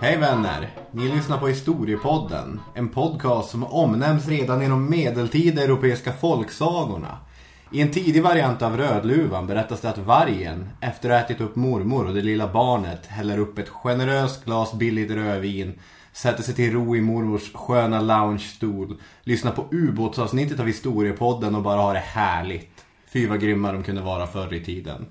Hej vänner! Ni lyssnar på Historiepodden. En podcast som omnämns redan i de medeltida europeiska folksagorna. I en tidig variant av Rödluvan berättas det att vargen, efter att ha ätit upp mormor och det lilla barnet, häller upp ett generöst glas billigt rödvin, sätter sig till ro i mormors sköna loungestol, lyssnar på ubåtsavsnittet av Historiepodden och bara har det härligt. Fy vad grymma de kunde vara förr i tiden.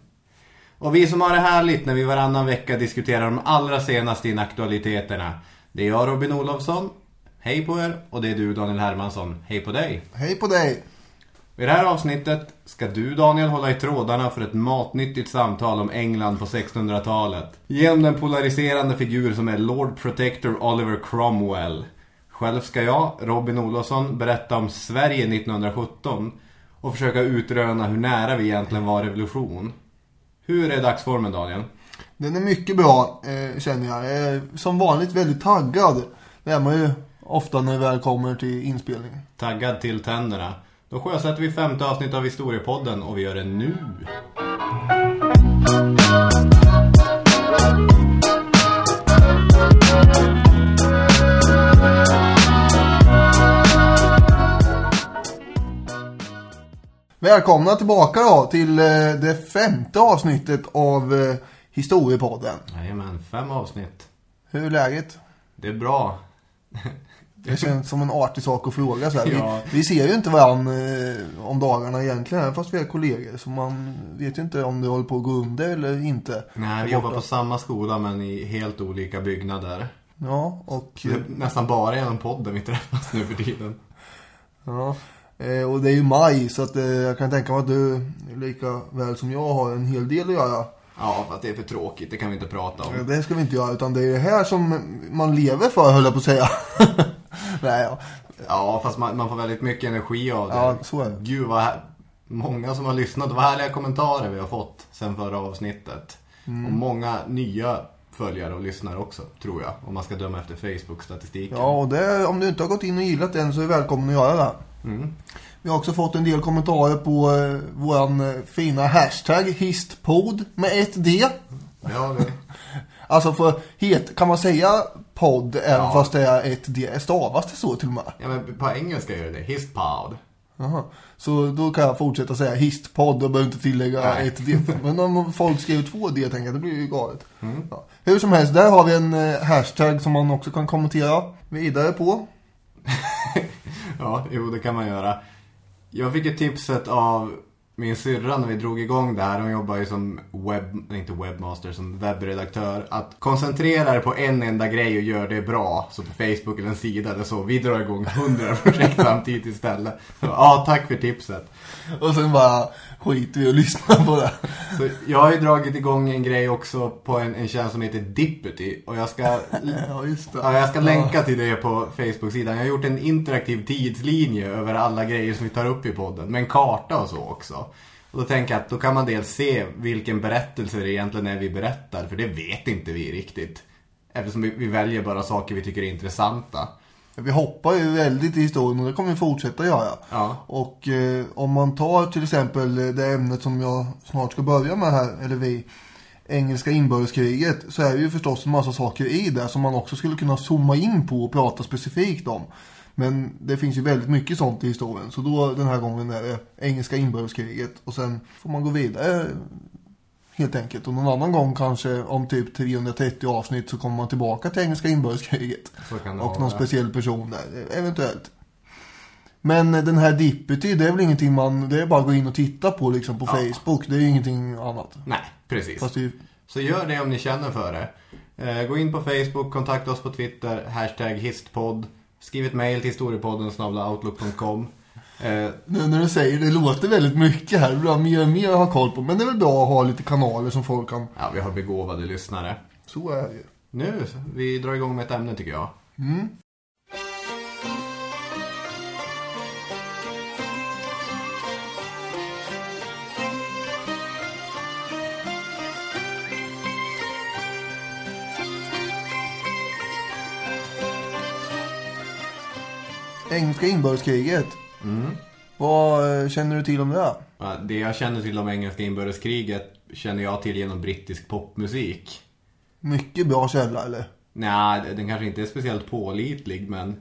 Och vi som har det härligt när vi varannan vecka diskuterar de allra senaste inaktualiteterna. Det är jag Robin Olofsson. Hej på er. Och det är du Daniel Hermansson. Hej på dig. Hej på dig! I det här avsnittet ska du Daniel hålla i trådarna för ett matnyttigt samtal om England på 1600-talet. Genom den polariserande figur som är Lord Protector Oliver Cromwell. Själv ska jag, Robin Olofsson, berätta om Sverige 1917 och försöka utröna hur nära vi egentligen var revolution. Hur är dagsformen Daniel? Den är mycket bra, eh, känner jag. Som vanligt väldigt taggad. Det är man ju ofta när det väl kommer till inspelning. Taggad till tänderna. Då sjösätter vi femte avsnitt av Historiepodden och vi gör det nu. Välkomna tillbaka då till eh, det femte avsnittet av eh, Historiepodden. Jajamän, fem avsnitt. Hur är läget? Det är bra. Det känns som en artig sak att fråga så. Ja. Vi, vi ser ju inte varandra eh, om dagarna egentligen, fast vi är kollegor. Så man vet ju inte om det håller på att gå under eller inte. Nej, vi jobbar på samma skola men i helt olika byggnader. Ja, och... Det nästan bara genom podden vi träffas nu för tiden. Ja, eh, och det är ju maj så att eh, jag kan tänka mig att du lika väl som jag har en hel del att göra. Ja, fast det är för tråkigt. Det kan vi inte prata om. Det ska vi inte göra utan det är det här som man lever för höll jag på att säga. Nej, ja. Ja, fast man, man får väldigt mycket energi av det. Ja, så är det. Gud vad här... många som har lyssnat. Vad härliga kommentarer vi har fått sen förra avsnittet. Mm. Och många nya följare och lyssnare också, tror jag. Om man ska döma efter Facebook-statistiken. ja, och det, om du inte har gått in och gillat den så är du välkommen att göra det. Mm. Vi har också fått en del kommentarer på eh, våran eh, fina hashtag histpod med ett D. Ja, det... Alltså för het, kan man säga podd även Ja. fast det är ett D? Stavas det så till och med? ja, men på engelska gör det det. Histpod. Jaha. Så då kan jag fortsätta säga histpodd och behöver inte tillägga Nej. ett D. Men om folk skriver två D tänker jag, det blir ju galet. Ja. Hur som helst, där har vi en eh, hashtag som man också kan kommentera vidare på. Ja, jo det kan man göra. Jag fick ett tipset av min syrra när vi drog igång det här. Hon jobbar ju som webb, inte webbmaster, som webbredaktör. Att koncentrera dig på en enda grej och gör det bra. Så på Facebook eller en sida eller så. Vi drar igång hundra projekt samtidigt istället. Så, ja, tack för tipset. Och sen bara skiter vi och lyssnar på det. Så jag har ju dragit igång en grej också på en, en tjänst som heter Dippity. Och jag ska Ja. Ja, jag ska länka till det på Facebook-sidan. Jag har gjort en interaktiv tidslinje över alla grejer som vi tar upp i podden. Med en karta och så också. Och då tänker jag att då kan man dels se vilken berättelse det egentligen är vi berättar. För det vet inte vi riktigt. Eftersom vi, vi väljer bara saker vi tycker är intressanta. Vi hoppar ju väldigt i historien och det kommer vi fortsätta göra. Ja. Och eh, om man tar till exempel eh, det ämnet som jag snart ska börja med här, eller vi, engelska inbördeskriget, så är det ju förstås en massa saker i det som man också skulle kunna zooma in på och prata specifikt om. Men det finns ju väldigt mycket sånt i historien, så då den här gången är det engelska inbördeskriget och sen får man gå vidare helt enkelt. Och någon annan gång kanske om typ 330 avsnitt så kommer man tillbaka till engelska inbördeskriget. Och någon speciell person där, eventuellt. Men den här Dippity, det är väl ingenting man, det är bara att gå in och titta på liksom på Ja. Facebook. Det är ju ingenting annat. Nej, precis. Det Så gör det om ni känner för det. Eh, gå in på Facebook, kontakta oss på Twitter, hashtag histpodd. Skriv ett mail till historiepodden outlook.com. Eh, nu när du säger det, låter väldigt mycket här. Det blir mer och mer att ha koll på. Men det är väl bra att ha lite kanaler som folk kan, ja, vi har begåvade lyssnare. så är det ju. Nu, vi drar igång med ett ämne tycker jag. Mm. Engelska inbördeskriget. Vad eh, känner du till om det? Ja, Det jag känner till om engelska inbördeskriget känner jag till genom brittisk popmusik. Mycket bra källa eller? Nej, den kanske inte är speciellt pålitlig, men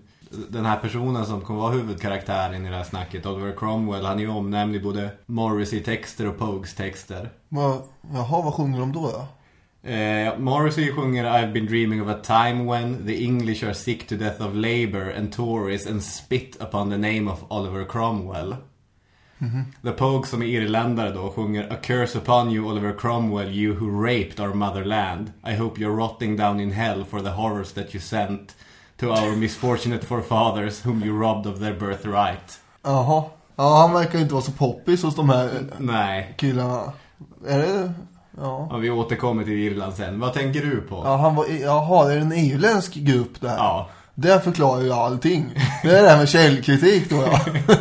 den här personen som kommer vara huvudkaraktären i det här snacket, Oliver Cromwell, han är ju omnämnd i både Morrissey-texter och Pogues-texter. Jaha, vad sjunger de då? då? Eh, Morrissey sjunger I've been dreaming of a time when the English are sick to death of labor and Tories and spit upon the name of Oliver Cromwell. The Pogues som är irländare då sjunger A curse upon you Oliver Cromwell, you who raped our motherland. I hope you're rotting down in hell for the horrors that you sent to our misfortunate forefathers whom you robbed of their birthright. Jaha. Ja, han verkar inte vara så poppis hos de här Nej, killarna. Är det? Ja. och vi återkommer till Irland sen. Vad tänker du på? Ja, han var, jaha, är det en irländsk grupp det här? Ja. Det förklarar ju allting. Det är det här med källkritik då, ja.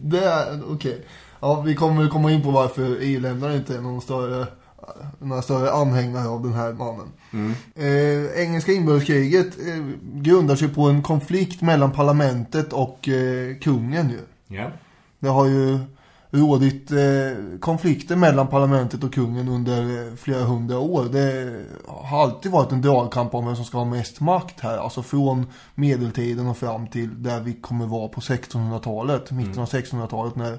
det är, okej. Ja, vi kommer komma in på varför irländare inte är någon större, några större anhängare av den här mannen. Eh, engelska inbördeskriget eh, grundar sig på en konflikt mellan parlamentet och eh, kungen ju. Ja. Det har ju rådit eh, konflikter mellan parlamentet och kungen under eh, flera hundra år. Det har alltid varit en dragkamp om vem som ska ha mest makt här. Alltså från medeltiden och fram till där vi kommer vara på 1600-talet. Mitten av 1600-talet när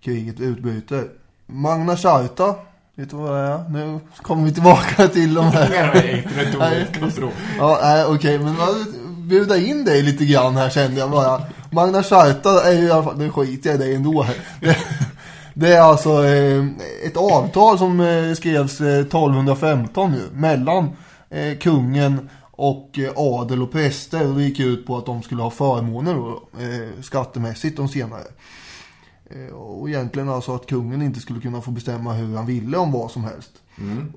kriget utbryter. Magna Charta, vet du vad det är? Nu kommer vi tillbaka till de här... Retoriska frågor. Ja, nej, okej, men jag bjuda in dig lite grann här kände jag bara. Magna Charta är ju i alla fall, nu skiter jag i dig ändå här. Det, är alltså eh, ett avtal som eh, skrevs eh, 1215 nu, mellan eh, kungen och eh, adel och präster. Och det gick ut på att de skulle ha förmåner då, eh, skattemässigt de senare. Eh, och egentligen alltså att kungen inte skulle kunna få bestämma hur han ville om vad som helst.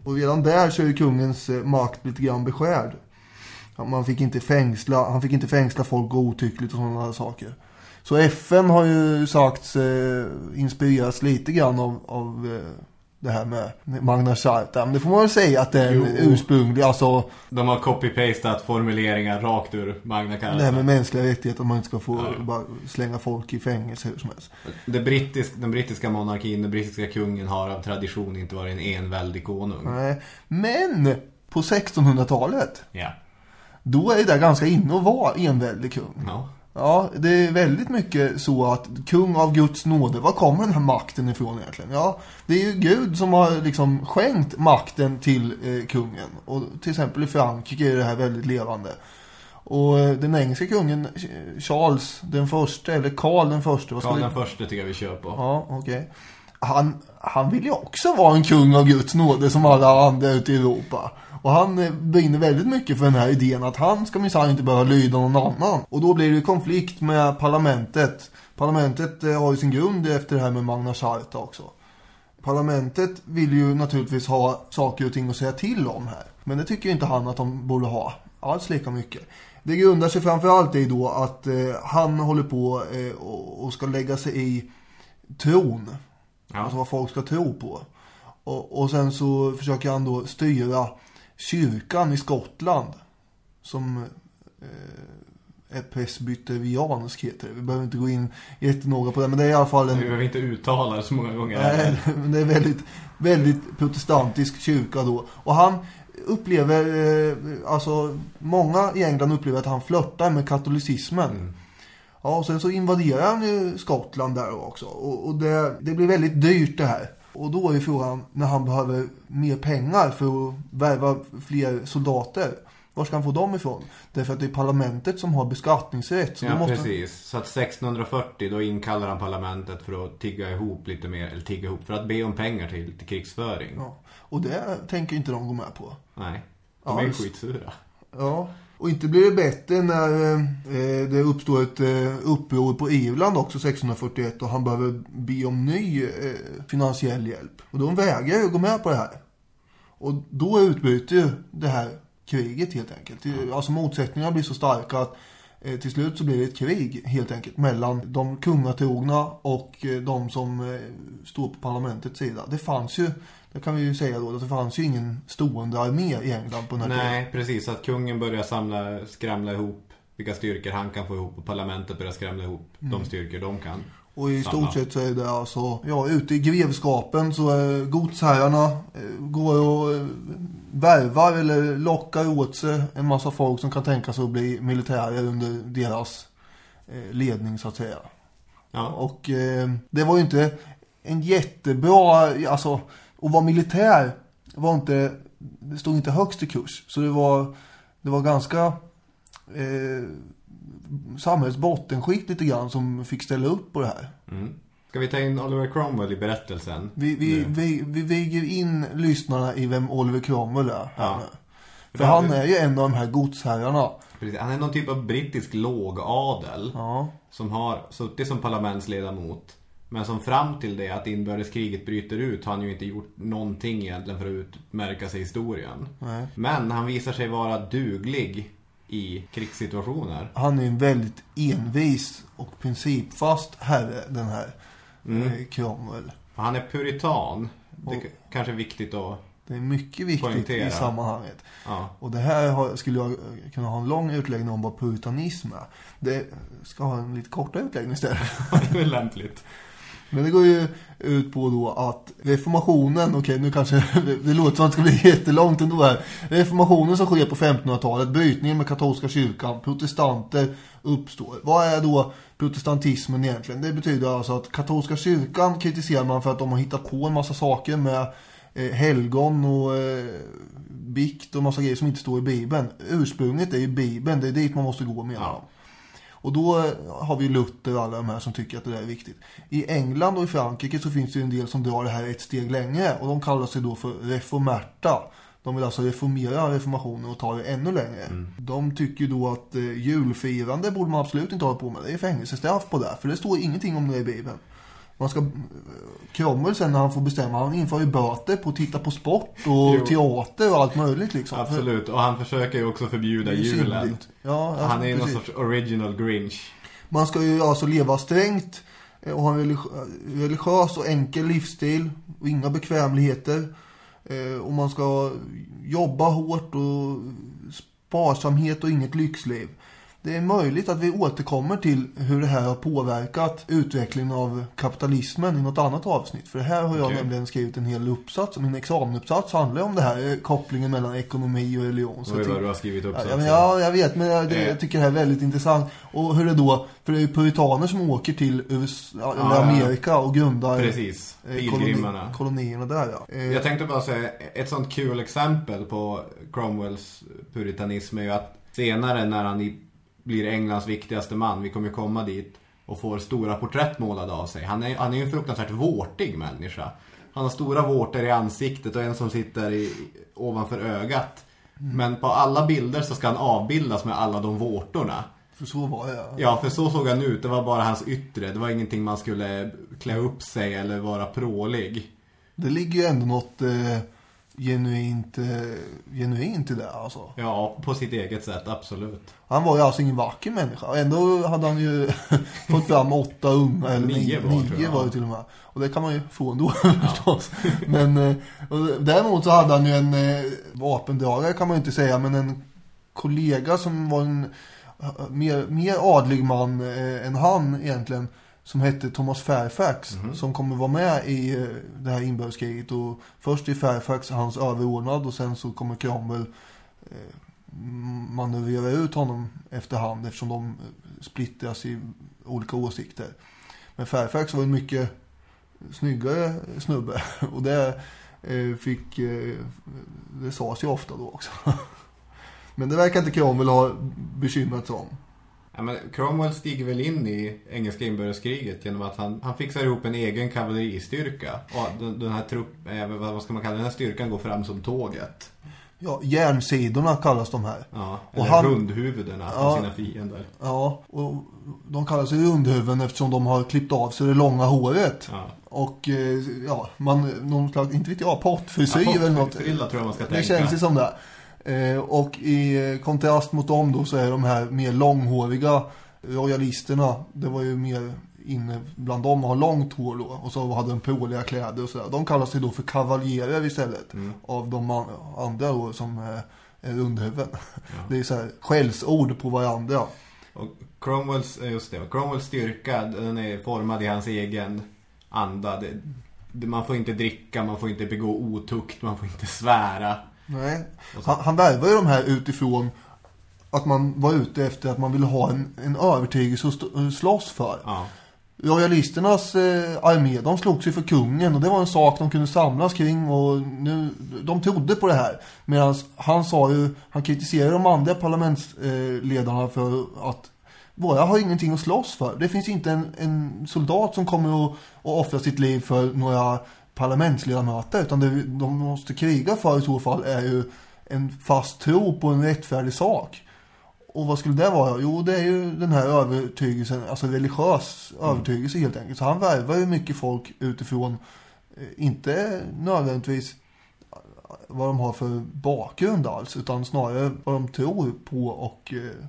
Och redan där så är kungens eh, makt lite grann beskärd. Man fick inte fängsla, han fick inte fängsla folk godtyckligt och sådana saker. Så FN har ju sagt eh, inspireras lite grann av, av eh, det här med Magna Charta. Men det får man väl säga att det är en ursprunglig, alltså De har copy-pastat formuleringar rakt ur Magna det här med mänskliga rättigheter, att man inte ska få ja. bara slänga folk i fängelse hur som helst. Det brittisk, den brittiska monarkin, den brittiska kungen har av tradition inte varit en enväldig konung. Nej. Men på 1600-talet, Ja. då är det där ganska inne att vara enväldig kung. ja. Ja, det är väldigt mycket så att kung av Guds nåde, var kommer den här makten ifrån egentligen? Ja, det är ju Gud som har liksom skänkt makten till eh, kungen. Och till exempel i Frankrike är det här väldigt levande. Och eh, den engelska kungen, eh, Charles den första, eller Karl den första, vad Karl den första tycker jag vi kör på. Ja, okej. Han, han vill ju också vara en kung av Guds nåde som alla andra ute i Europa. Och han eh, brinner väldigt mycket för den här idén att han ska minsann inte behöva lyda någon annan. Och då blir det konflikt med parlamentet. Parlamentet eh, har ju sin grund efter det här med Magna Charta också. Parlamentet vill ju naturligtvis ha saker och ting att säga till om här. Men det tycker inte han att de borde ha alls lika mycket. Det grundar sig framförallt i då att eh, han håller på eh, och, och ska lägga sig i tron. Alltså Ja. vad folk ska tro på. Och, och sen så försöker han då styra kyrkan i Skottland. Som eh, är presbyteriansk heter det. Vi behöver inte gå in jättenoga på det. Men det är i alla fall en... Vi behöver inte uttala det så många gånger. Nej, men det är väldigt, väldigt protestantisk kyrka då. Och han upplever, eh, alltså många i England upplever att han flörtar med katolicismen. Ja, och sen så invaderar han ju Skottland där också. Och, och det, det blir väldigt dyrt det här. Och då är frågan när han behöver mer pengar för att värva fler soldater. Var ska han få dem ifrån? Därför att det är parlamentet som har beskattningsrätt. Så Ja, måste precis. Så att 1640 då inkallar han parlamentet för att tigga ihop lite mer, eller tigga ihop, för att be om pengar till, till krigsföring. Ja. Och det tänker inte de gå med på. Nej, de är Alls. skitsura. Ja, och inte blir det bättre när eh, det uppstår ett eh, uppror på Irland också 1641 och han behöver be om ny eh, finansiell hjälp. Och de vägrar ju gå med på det här. Och då utbryter ju det här kriget helt enkelt. Alltså motsättningarna blir så starka att eh, till slut så blir det ett krig helt enkelt mellan de kungatrogna och eh, de som eh, står på parlamentets sida. Det fanns ju, det kan vi ju säga då, att det fanns ju ingen stående armé i England på den här tiden. Nej, precis. Att kungen börjar samla, skramla ihop vilka styrkor han kan få ihop och parlamentet börjar skrämma ihop de styrkor de kan. Och i stort sett så är det alltså, ja ute i grevskapen så är godsherrarna eh, går och eh, värvar eller lockar åt sig en massa folk som kan tänka sig att bli militärer under deras eh, ledning så att säga. Ja, Och eh, det var ju inte en jättebra, alltså att vara militär var inte, det stod inte högst i kurs. Så det var, det var ganska eh, samhällets bottenskikt lite grann som fick ställa upp på det här. mm. Ska vi ta in Oliver Cromwell i berättelsen? Vi, vi, vi, vi väger in lyssnarna i vem Oliver Cromwell är. Ja. För han är ju en av de här godsherrarna. Precis, Han är någon typ av brittisk lågadel Ja. som har suttit som parlamentsledamot. Men som fram till det att inbördeskriget bryter ut har han ju inte gjort någonting egentligen för att utmärka sig i historien. Nej. Men han visar sig vara duglig i krigssituationer. Han är en väldigt envis och principfast herre, den här Mm. eh, Cromwell. Han är puritan. Det är kanske är viktigt att... Det är mycket viktigt Poängtera. i sammanhanget. Ja, Och det här har, skulle jag kunna ha en lång utläggning om vad puritanism är. Det ska ha en lite kortare utläggning istället. det är lämpligt. Men det går ju ut på då att reformationen, okej nu kanske det, låter som att det ska bli jättelångt ändå här. Reformationen som sker på 1500-talet, brytningen med katolska kyrkan, protestanter uppstår. Vad är då protestantismen egentligen? Det betyder alltså att katolska kyrkan kritiserar man för att de har hittat på en massa saker med eh, helgon och eh, bikt och massa grejer som inte står i Bibeln. Ursprunget är ju Bibeln, det är dit man måste gå menar Ja. Och då eh, har vi Luther och alla de här som tycker att det där är viktigt. I England och i Frankrike så finns det en del som drar det här ett steg längre. Och de kallar sig då för reformerta. De vill alltså reformera reformationen och ta det ännu längre. De tycker då att eh, julfirande borde man absolut inte hålla på med. Det är fängelsestraff på det. För det står ingenting om det i Bibeln. Man ska, Cromwell sen när han får bestämma, han inför ju böter på att titta på sport och Jo. teater och allt möjligt liksom. Absolut. Och han försöker ju också förbjuda julen. Ja, alltså, Han är ju någon precis. sorts original Grinch. Man ska ju alltså leva strängt eh, och ha en religi- religiös och enkel livsstil och inga bekvämligheter. Eh, Och man ska jobba hårt och sparsamhet och inget lyxliv. Det är möjligt att vi återkommer till hur det här har påverkat utvecklingen av kapitalismen i något annat avsnitt. För här har jag Okej. nämligen skrivit en hel uppsats. Min examenuppsats handlar om det här, eh, kopplingen mellan ekonomi och religion. Så jag vad du har skrivit upp Ja, jag vet, men jag, det, Eh. jag tycker det här är väldigt intressant. Och hur det då, för det är ju puritaner som åker till USA, ja. Amerika och grundar Precis. eh, koloni, kolonierna där. Ja. Jag tänkte bara säga, ett sånt kul exempel på Cromwells puritanism är ju att senare när han i- blir Englands viktigaste man, vi kommer komma dit och får stora porträtt målade av sig. Han är, han är ju en fruktansvärt vårtig människa. Han har stora vårtor i ansiktet och en som sitter i, ovanför ögat. Men på alla bilder så ska han avbildas med alla de vårtorna. För så var jag. Ja, för så såg han ut. Det var bara hans yttre. Det var ingenting man skulle klä upp sig eller vara prålig. Det ligger ju ändå något eh, genuint, eh, genuint i det alltså. Ja, på sitt eget sätt, absolut. Han var ju alltså ingen vacker människa. Ändå hade han ju fått fram åtta unga. Eller Nio var, nio var det till och med. Och det kan man ju få ändå förstås. Men eh, däremot så hade han ju en eh, vapendragare kan man ju inte säga. Men en kollega som var en mer, mer adlig man än han egentligen. Som hette Thomas Fairfax. Som kommer vara med i eh, det här inbördeskriget. Och först är Fairfax hans överordnad. Och sen så kommer Cromwell manövrera ut honom efterhand eftersom de eh, splittras i olika åsikter. Men Fairfax var en mycket snyggare snubbe och det eh, fick eh, det sades ju ofta då också. Men det verkar inte Cromwell ha bekymrat sig om. Ja, men Cromwell stiger väl in i engelska inbördeskriget genom att han, han fixar ihop en egen kavalleristyrka. Och den, den här trupp, eh, vad ska man kalla det? den här styrkan går fram som tåget. Ja, järnsidorna kallas de här. Ja, Och eller han- rundhuvudena Ja. sina fiender. Ja, och de kallas ju rundhuvuden eftersom de har klippt av sig det långa håret. Ja. Och eh, ja, man, någon slags, inte vet jag, pottfrisyr Ja, eller något. tror jag man ska Det tänka. känns ju som det. Eh, och i eh, kontrast mot dem då så är de här mer långhåriga royalisterna. Det var ju mer inne bland dem att ha långt hår då. Och så hade de pråliga kläder och sådär. De kallas ju då för kavaljerer istället. Mm. Av de an- andra då som eh, är rundhuvuden. Det är så här skällsord på varandra. Och Cromwells, eh, just det, Cromwells styrka den är formad i hans egen anda. Det, man får inte dricka, man får inte begå otukt, man får inte svära. Nej. Han, han värvar ju de här utifrån att man var ute efter att man ville ha en, en övertygelse att stå- slåss för. Ja. Royalisternas eh, armé, de slogs ju för kungen och det var en sak de kunde samlas kring och nu, de trodde på det här. Medan han sa ju, han kritiserade de andra parlamentsledarna för att våra har ingenting att slåss för. Det finns inte en, en soldat som kommer att, att offra sitt liv för några parlamentsledamöter utan det de måste kriga för i så fall är ju en fast tro på en rättfärdig sak. Och vad skulle det vara? Jo, det är ju den här övertygelsen, alltså religiös övertygelse helt enkelt. Så han värvar ju mycket folk utifrån, eh, inte nödvändigtvis vad de har för bakgrund alls, utan snarare vad de tror på och, eh,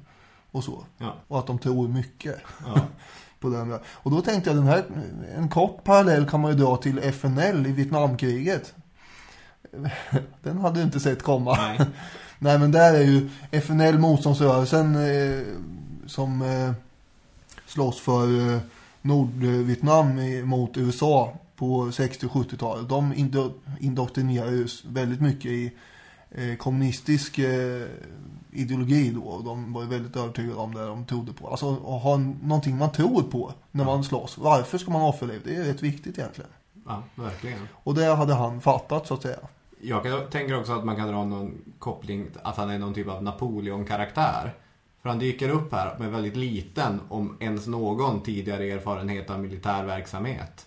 och så. Ja. Och att de tror mycket Ja. På den. Och då tänkte jag, den här, en kort parallell kan man ju dra till FNL i Vietnamkriget. Den hade du inte sett komma. Nej. Nej men där är ju FNL motståndsrörelsen eh, som eh, slåss för eh, Nordvietnam mot USA på 60- och 70-talet. De indo- indoktrinerar ju väldigt mycket i eh, kommunistisk eh, ideologi då. Och de var ju väldigt övertygade om det de trodde på. Alltså att ha någonting man tror på när man slåss. Varför ska man offra liv? Det är rätt viktigt egentligen. ja, verkligen. Och det hade han fattat så att säga. Jag kan- tänker också att man kan dra någon koppling att han är någon typ av Napoleon-karaktär. För han dyker upp här med väldigt liten, om ens någon tidigare erfarenhet av militär verksamhet.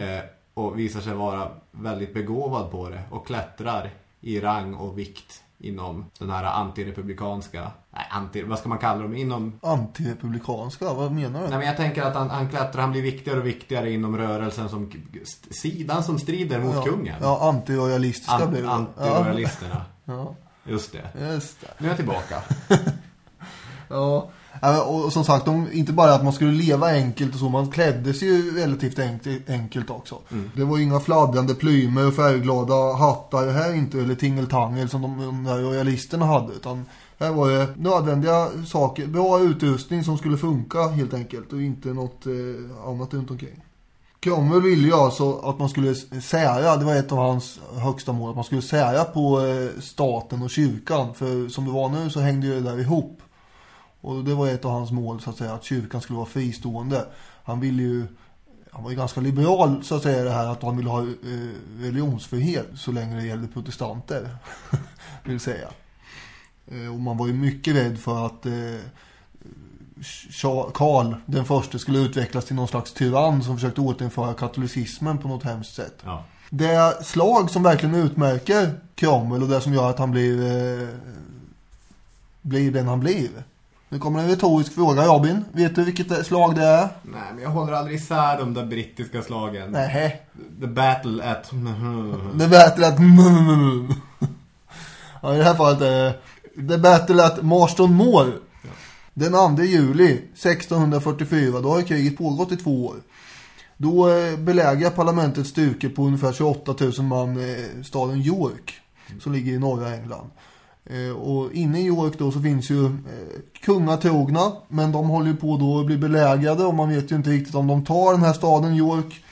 Eh, och visar sig vara väldigt begåvad på det och klättrar i rang och vikt inom den här antirepublikanska, nej, anti, vad ska man kalla dem, inom Antirepublikanska, vad menar du? Nej men jag tänker att han, han klättrar, han blir viktigare och viktigare inom rörelsen som sidan som strider mot ja, kungen. Ja, antirojalistiska An- blir det. Antirojalisterna. Ja, Just det. just det. Nu är jag tillbaka. Ja, och som sagt, de, inte bara att man skulle leva enkelt och så, man klädde sig ju relativt enkelt, också. Det var inga fladdrande plymer och färgglada hattar här inte, eller tingeltangel som de, de där royalisterna hade, utan här var det nödvändiga saker, bra utrustning som skulle funka helt enkelt och inte något eh, annat runt omkring. Cromwell ville ju alltså att man skulle sära, det var ett av hans högsta mål, att man skulle sära på eh, staten och kyrkan. För som det var nu så hängde ju det där ihop. Och det var ett av hans mål så att säga, att kyrkan skulle vara fristående. Han ville ju, han var ju ganska liberal så att säga det här att han ville ha eh, religionsfrihet så länge det gällde protestanter. vill säga. Eh, och man var ju mycket rädd för att eh, Karl den första skulle utvecklas till någon slags tyrann som försökte återinföra katolicismen på något hemskt sätt. Ja. Det slag som verkligen utmärker Cromwell och det som gör att han blir, eh, blir den han blir. Nu kommer en retorisk fråga Robin. Vet du vilket slag det är? Nej, men jag håller aldrig isär de där brittiska slagen. Nej. The battle at... The Battle at... ja, i det här fallet är det The Battle at Marston Moor. Den 2 juli 1644, då har kriget pågått i två år. Då eh, belägrar parlamentets styrkor på ungefär 28 000 man eh, staden York. Som ligger i norra England. Eh, och inne i York då så finns ju eh, kungatrogna. Men de håller ju på då att bli belägrade och man vet ju inte riktigt om de tar den här staden York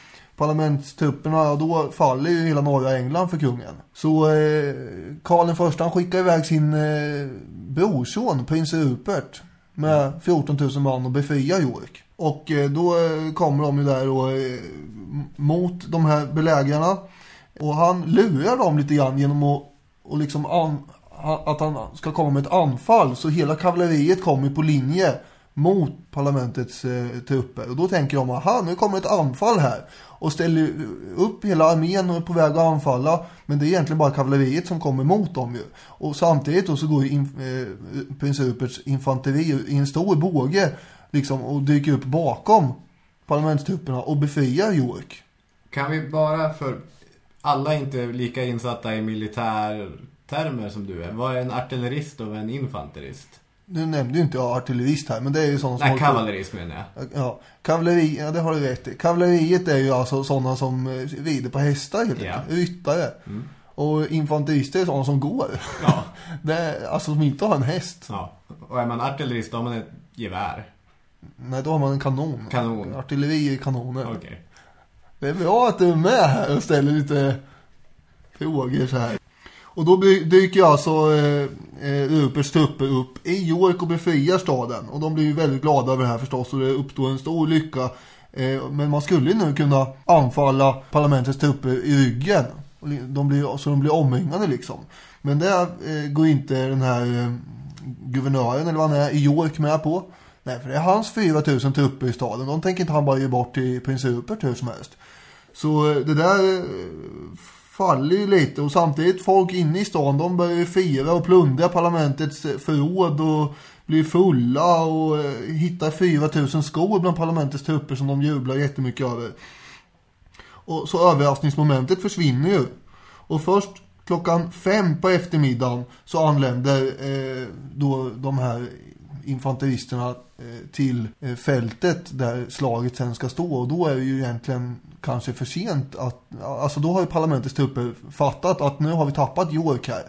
parlamentstrupperna, ja, då faller ju hela norra England för kungen. Så eh, Karl den första han skickar iväg sin eh, brorson, prins Rupert, med 14 000 man och befriar York. Och eh, då eh, kommer de ju där och, eh, mot de här belägarna. Och han lurar dem lite grann genom att och liksom an, att han ska komma med ett anfall. Så hela kavalleriet kommer på linje mot parlamentets eh, trupper. Och då tänker de, aha nu kommer ett anfall här. Och ställer upp hela armén och är på väg att anfalla. Men det är egentligen bara kavalleriet som kommer mot dem ju. Och samtidigt då så går ju in, eh, prins Ruperts infanteri i en stor båge liksom och dyker upp bakom parlamentstrupperna och befriar York. Kan vi bara för... Alla är inte lika insatta i militär militärtermer som du är. Vad är en artillerist och vad är en infanterist? Nu nämnde ju inte jag artillerist här, men det är ju sådana som Nej, på- kavallerist menar jag. Ja, kavalleri, ja det har du rätt i. Kavalleriet är ju alltså sådana som eh, rider på hästar helt Ja. Ryttare. Mm. Och infanterister är sådana som går. Ja. Det är, alltså som inte har en häst. ja. Och är man artillerist då har man ett gevär. Nej, då har man en kanon. Kanon. Artilleri i kanoner. Okej. Det är bra att du är med här och ställer lite frågor så här. Och då dyker alltså eh, eh Rupers trupper upp i York och befriar staden. Och de blir ju väldigt glada över det här förstås och det uppstår en stor lycka. Eh, men man skulle ju nu kunna anfalla parlamentets trupper i ryggen. Och De blir, så de blir omringade liksom. Men det eh, går inte den här eh, guvernören eller vad han är i York med på. Nej, för det är hans 4000 trupper i staden. De tänker inte han bara ge bort till prins Rupert hur som helst. Så eh, det där eh, faller ju lite och samtidigt folk inne i stan de börjar ju fira och plundra parlamentets eh, förråd och blir fulla och eh, hittar 4000 skor bland parlamentets trupper som de jublar jättemycket över. Och så överraskningsmomentet försvinner ju. Och först klockan fem på eftermiddagen så anländer eh, då de här infanteristerna eh, till eh, fältet där slaget sen ska stå. Och då är det ju egentligen kanske för sent att, alltså då har ju parlamentets trupper fattat att nu har vi tappat York här.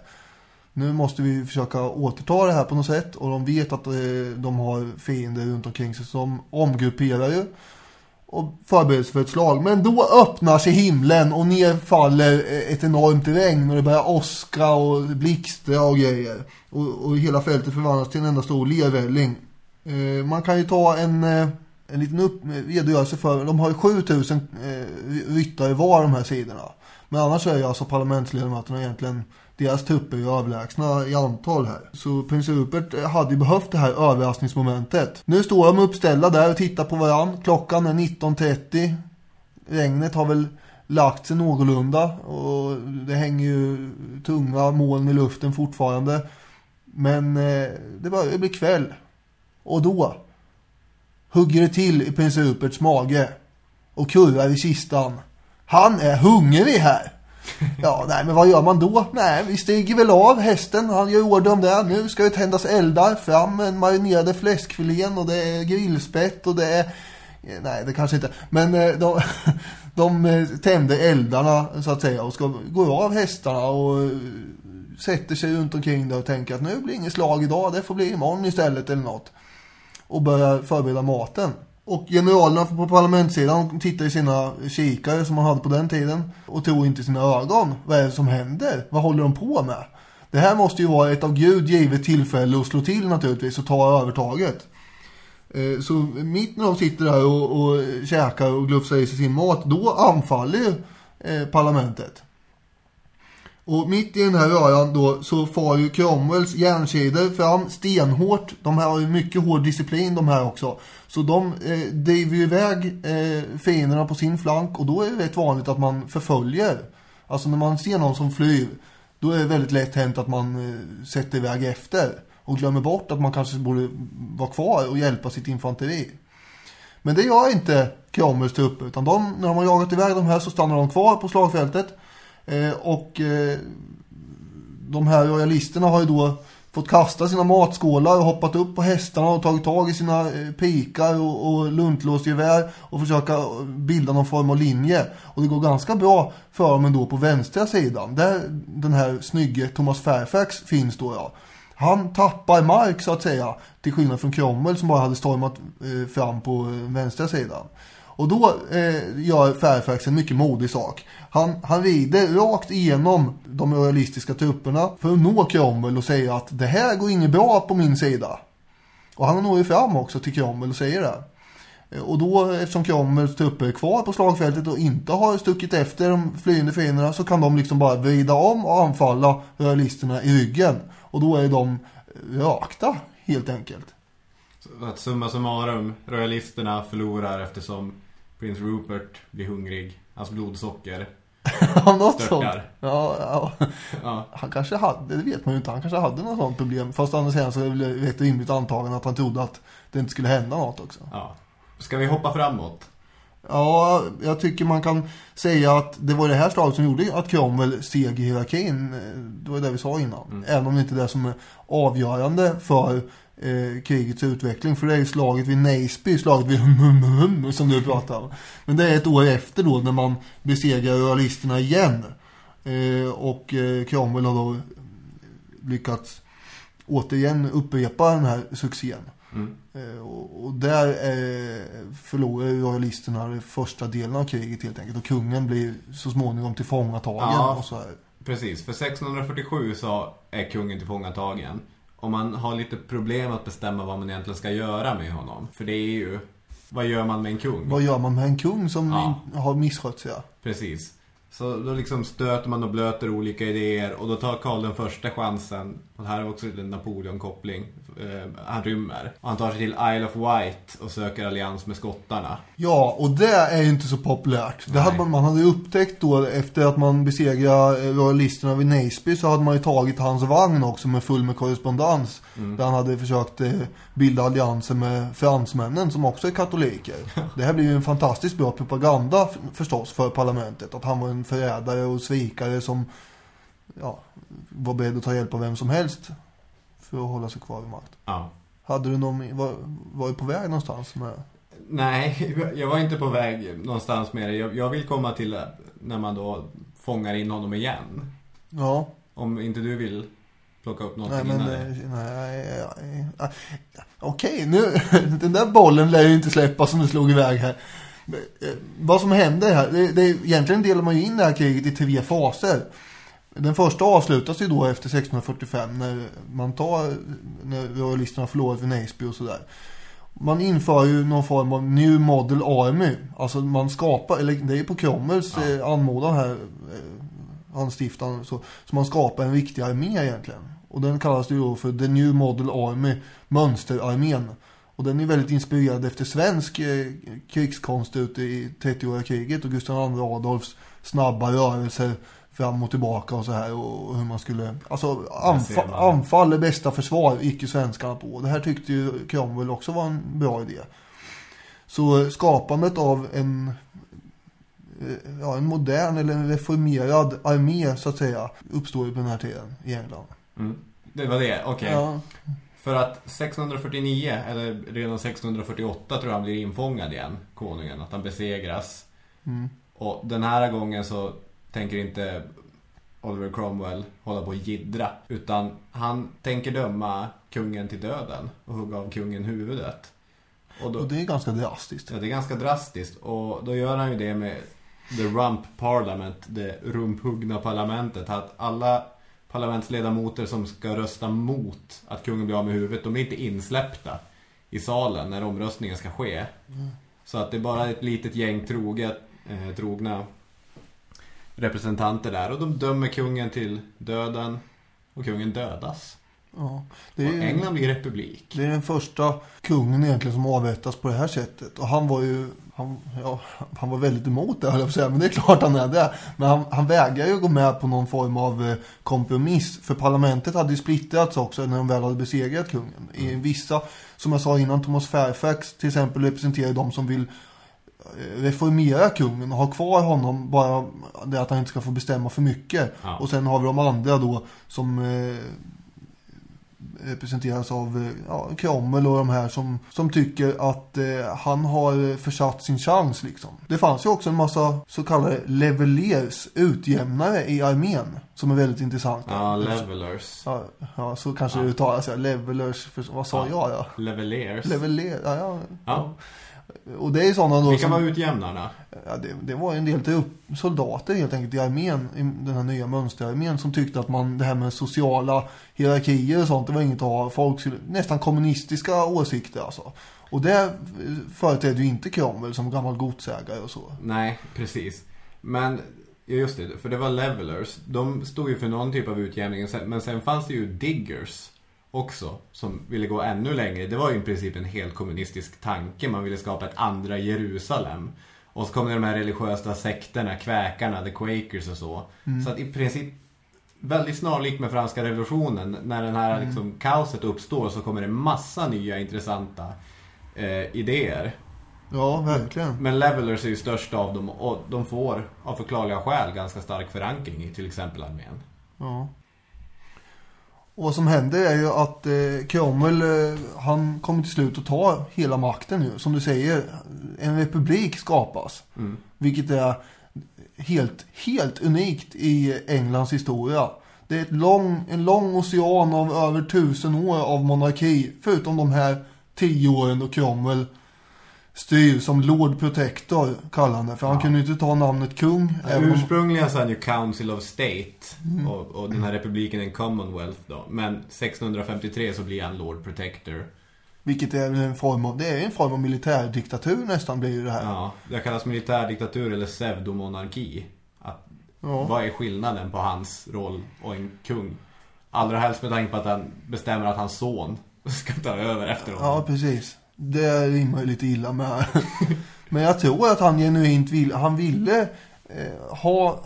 Nu måste vi försöka återta det här på något sätt och de vet att eh, de har fiender runt omkring sig som omgrupperar ju och förbereder sig för ett slag. Men då öppnar sig himlen och ner faller eh, ett enormt regn och det börjar åska och blixtra och grejer. Och, och hela fältet förvandlas till en enda stor lervälling. Eh, man kan ju ta en, eh, en liten upp, eh, redogörelse för, de har ju 7000 eh, ryttare var de här sidorna. Men annars är ju alltså parlamentsledamöterna egentligen deras trupper är överlägsna i antal här. Så prins Rupert eh, hade ju behövt det här överraskningsmomentet. Nu står de uppställda där och tittar på varann. Klockan är 19.30. Regnet har väl lagt sig någorlunda och det hänger ju tunga moln i luften fortfarande. Men eh, det börjar bli kväll. Och då hugger det till i prins Ruperts mage och kurrar i kistan. Han är hungrig här. Ja, nej, men vad gör man då? Nej, vi stiger väl av hästen. Han gör order om det. Nu ska det tändas eldar. Fram med den marinerade fläskfilén och det är grillspett och det är... Nej, det kanske inte. Men eh, de, de eh, tände eldarna så att säga och ska gå av hästarna och eh, sätter sig runt omkring där och tänker att nu blir det inget slag idag. Det får bli imorgon istället eller något. Och börjar förbereda maten. Och generalerna på parlamentssidan tittar i sina kikare som man hade på den tiden och tror inte sina ögon. Vad är det som händer? Vad håller de på med? Det här måste ju vara ett av Gud givet tillfälle att slå till naturligtvis och ta övertaget. Eh, så mitt när de sitter där och, och käkar och glufsar i sig sin mat, då anfaller ju eh, parlamentet. Och mitt i den här röran då så far ju Cromwells järnkedjor fram stenhårt. De här har ju mycket hård disciplin de här också. Så de eh, driver ju iväg eh, fienderna på sin flank och då är det rätt vanligt att man förföljer. Alltså när man ser någon som flyr då är det väldigt lätt hänt att man eh, sätter iväg efter. Och glömmer bort att man kanske borde vara kvar och hjälpa sitt infanteri. Men det gör inte Cromwells trupper utan de, när de har jagat iväg de här så stannar de kvar på slagfältet. Eh, och eh, de här royalisterna har ju då fått kasta sina matskålar och hoppat upp på hästarna och tagit tag i sina eh, pikar och, och luntlåsgevär och försöka bilda någon form av linje. Och det går ganska bra för dem ändå på vänstra sidan. Där den här snygge Thomas Fairfax finns då ja. Han tappar mark så att säga till skillnad från Krommel som bara hade stormat fram på vänstra sidan. Och då eh, gör Fairfax en mycket modig sak. Han, han rider rakt igenom de royalistiska trupperna för att nå Cromwell och säga att det här går inget bra på min sida. Och han når ju fram också till Cromwell och säger det. Eh, och då, eftersom Cromwells trupper är kvar på slagfältet och inte har stuckit efter de flyende fienderna så kan de liksom bara vrida om och anfalla royalisterna i ryggen. Och då är de eh, rökta, helt enkelt. Så att summa summarum, royalisterna förlorar eftersom prins Rupert blir hungrig. Hans blodsocker något sånt. Ja, ja. Ja, Han kanske hade, det vet man ju inte, han kanske hade något sånt problem. Fast andra sidan så är det ett rimligt antagande att han trodde att det inte skulle hända något också. ja. Ska vi hoppa framåt? Ja, jag tycker man kan säga att det var det här slaget som gjorde att Cromwell steg i hierarkin. Det var det vi sa innan. Även om det inte är det som är avgörande för eh, krigets utveckling. För det är ju slaget vid Naseby, slaget vid som du pratar om. Men det är ett år efter då när man besegrar royalisterna igen. Eh, och eh, Cromwell har då lyckats återigen upprepa den här succén. Mm. Eh, och, och där eh, förlorar royalisterna den första delen av kriget helt enkelt. Och kungen blir så småningom tillfångatagen Ja. och så här. Precis, för 1647 så är kungen tillfångatagen. Och man har lite problem att bestämma vad man egentligen ska göra med honom. För det är ju, vad gör man med en kung? Vad gör man med en kung som Ja. har misskött sig? Precis. Så då liksom stöter man och blöter olika idéer och då tar Karl den första chansen. Och här är också en Napoleon-koppling. Eh, han rymmer. Och han tar sig till Isle of Wight och söker allians med skottarna. Ja, och det är ju inte så populärt. Det Nej. hade man, man hade ju upptäckt då efter att man besegrade eh, royalisterna vid Naseby så hade man ju tagit hans vagn också med full med korrespondens. Där han hade försökt eh, bilda allianser med fransmännen som också är katoliker. Det här blir ju en fantastiskt bra propaganda förstås för parlamentet. Att han var en förrädare och svikare som ja, var beredd att ta hjälp av vem som helst för att hålla sig kvar vid makt. Ja. Hade du någon, var, var du på väg någonstans med? Nej, jag var inte på väg någonstans med det. Jag, jag vill komma till när man då fångar in honom igen. Ja, Om inte du vill plocka upp någonting Nej, men... innan eh, Nej, nej, nej. Okej, nu... Den där bollen lär ju inte släppa som du slog iväg här. Eh, Vad som händer här, det, det, egentligen delar man ju in det här kriget i tre faser. Den första avslutas ju då efter 1645 när man tar, när royalisterna förlorat vid Naseby och sådär. Man inför ju någon form av New Model Army. Alltså man skapar, eller det är på Cromwells Ja. eh, anmodan här, anstiftan, så, så man skapar en riktig armé egentligen. Och den kallas ju då för The New Model Army, mönsterarmén. Och den är väldigt inspirerad efter svensk eh, krigskonst ute i 30-åriga kriget och Gustav II Adolfs snabba rörelser fram och tillbaka och så här och hur man skulle alltså ser anfa, man. anfall är bästa försvar gick ju svenskarna på. Det här tyckte ju Cromwell också var en bra idé. Så skapandet av en eh, ja, en modern eller en reformerad armé så att säga uppstår ju på den här tiden i England. Mm. Det var det, okej. Ja, För att 1649, eller redan 1648 tror jag han blir infångad igen, konungen. Att han besegras. mm, Och den här gången så tänker inte Oliver Cromwell hålla på och jiddra. Utan han tänker döma kungen till döden och hugga av kungen huvudet. Och då, och det är ganska drastiskt. ja, det är ganska drastiskt. Och då gör han ju det med The Rump Parliament, det rumphuggna parlamentet. Att alla parlamentsledamöter som ska rösta mot att kungen blir av med huvudet, de är inte insläppta i salen när omröstningen ska ske. Så att det är bara ett litet gäng troget, eh, trogna representanter där. Och de dömer kungen till döden. Och kungen dödas. Ja, det Och är, England blir republik. det är den första kungen egentligen som avrättas på det här sättet. Och han var ju han, ja, han var väldigt emot det höll jag på säga, men det är klart han är det. Men han, han vägrar ju gå med på någon form av eh, kompromiss. För parlamentet hade ju splittrats också när de väl hade besegrat kungen. I vissa, som jag sa innan, Thomas Fairfax till exempel representerar de som vill eh, reformera kungen och ha kvar honom bara det att han inte ska få bestämma för mycket. Ja. Och sen har vi de andra då som eh, representeras av eh, ja, Cromwell och de här som, som tycker att eh, han har försatt sin chans liksom. Det fanns ju också en massa så kallade leveliers, utjämnare i armén som är väldigt intressanta. Ja, levelers. Ja, ja, så kanske Ja. det uttalas. Ja, levelers, för, vad sa Ja. jag då? Leveliers. Levelier, ja, ja. Ja. Och det är sådana då Vilka som... var utjämnarna? Ja, det, det var en del till soldater helt enkelt i armén, i den här nya mönsterarmén som tyckte att man, det här med sociala hierarkier och sånt, det var inget att ha. Folk skulle, nästan kommunistiska åsikter alltså. Och det eh, företrädde ju inte Cromwell som gammal godsägare och så. Nej, precis. Men, ja, just det, för det var levelers. De stod ju för någon typ av utjämning. Men sen fanns det ju diggers också. Som ville gå ännu längre. Det var ju i princip en helt kommunistisk tanke. Man ville skapa ett andra Jerusalem. Och så kom det de här religiösa sekterna, kväkarna, the quakers och så. Så att i princip väldigt snarlikt med franska revolutionen. När den här liksom, kaoset uppstår så kommer det massa nya intressanta eh, idéer. Ja, verkligen. Men Levelers är ju störst av dem och de får av förklarliga skäl ganska stark förankring i till exempel armén. Ja. Och vad som händer är ju att eh, Cromwell, eh, han kommer till slut att ta hela makten nu. Som du säger, en republik skapas. Mm. Vilket är helt, helt unikt i Englands historia. Det är ett lång, en lång ocean av över tusen år av monarki. Förutom de här tio åren då Cromwell styr som Lord Protector kallar han det. För han Ja. kunde ju inte ta namnet kung. även om- Ursprungligen så är han ju Council of State Mm. och, och den här republiken en Commonwealth då. Men 1653 så blir han Lord Protector. Vilket är en form av, det är en form av militärdiktatur nästan blir ju det här. Ja, det kallas militärdiktatur eller pseudomonarki. Att, Ja. Vad är skillnaden på hans roll och en kung? Allra helst med tanke på att han bestämmer att hans son ska ta över efter honom. Ja, precis. Det rimmar ju lite illa med Men jag tror att han genuint vill, han ville eh, ha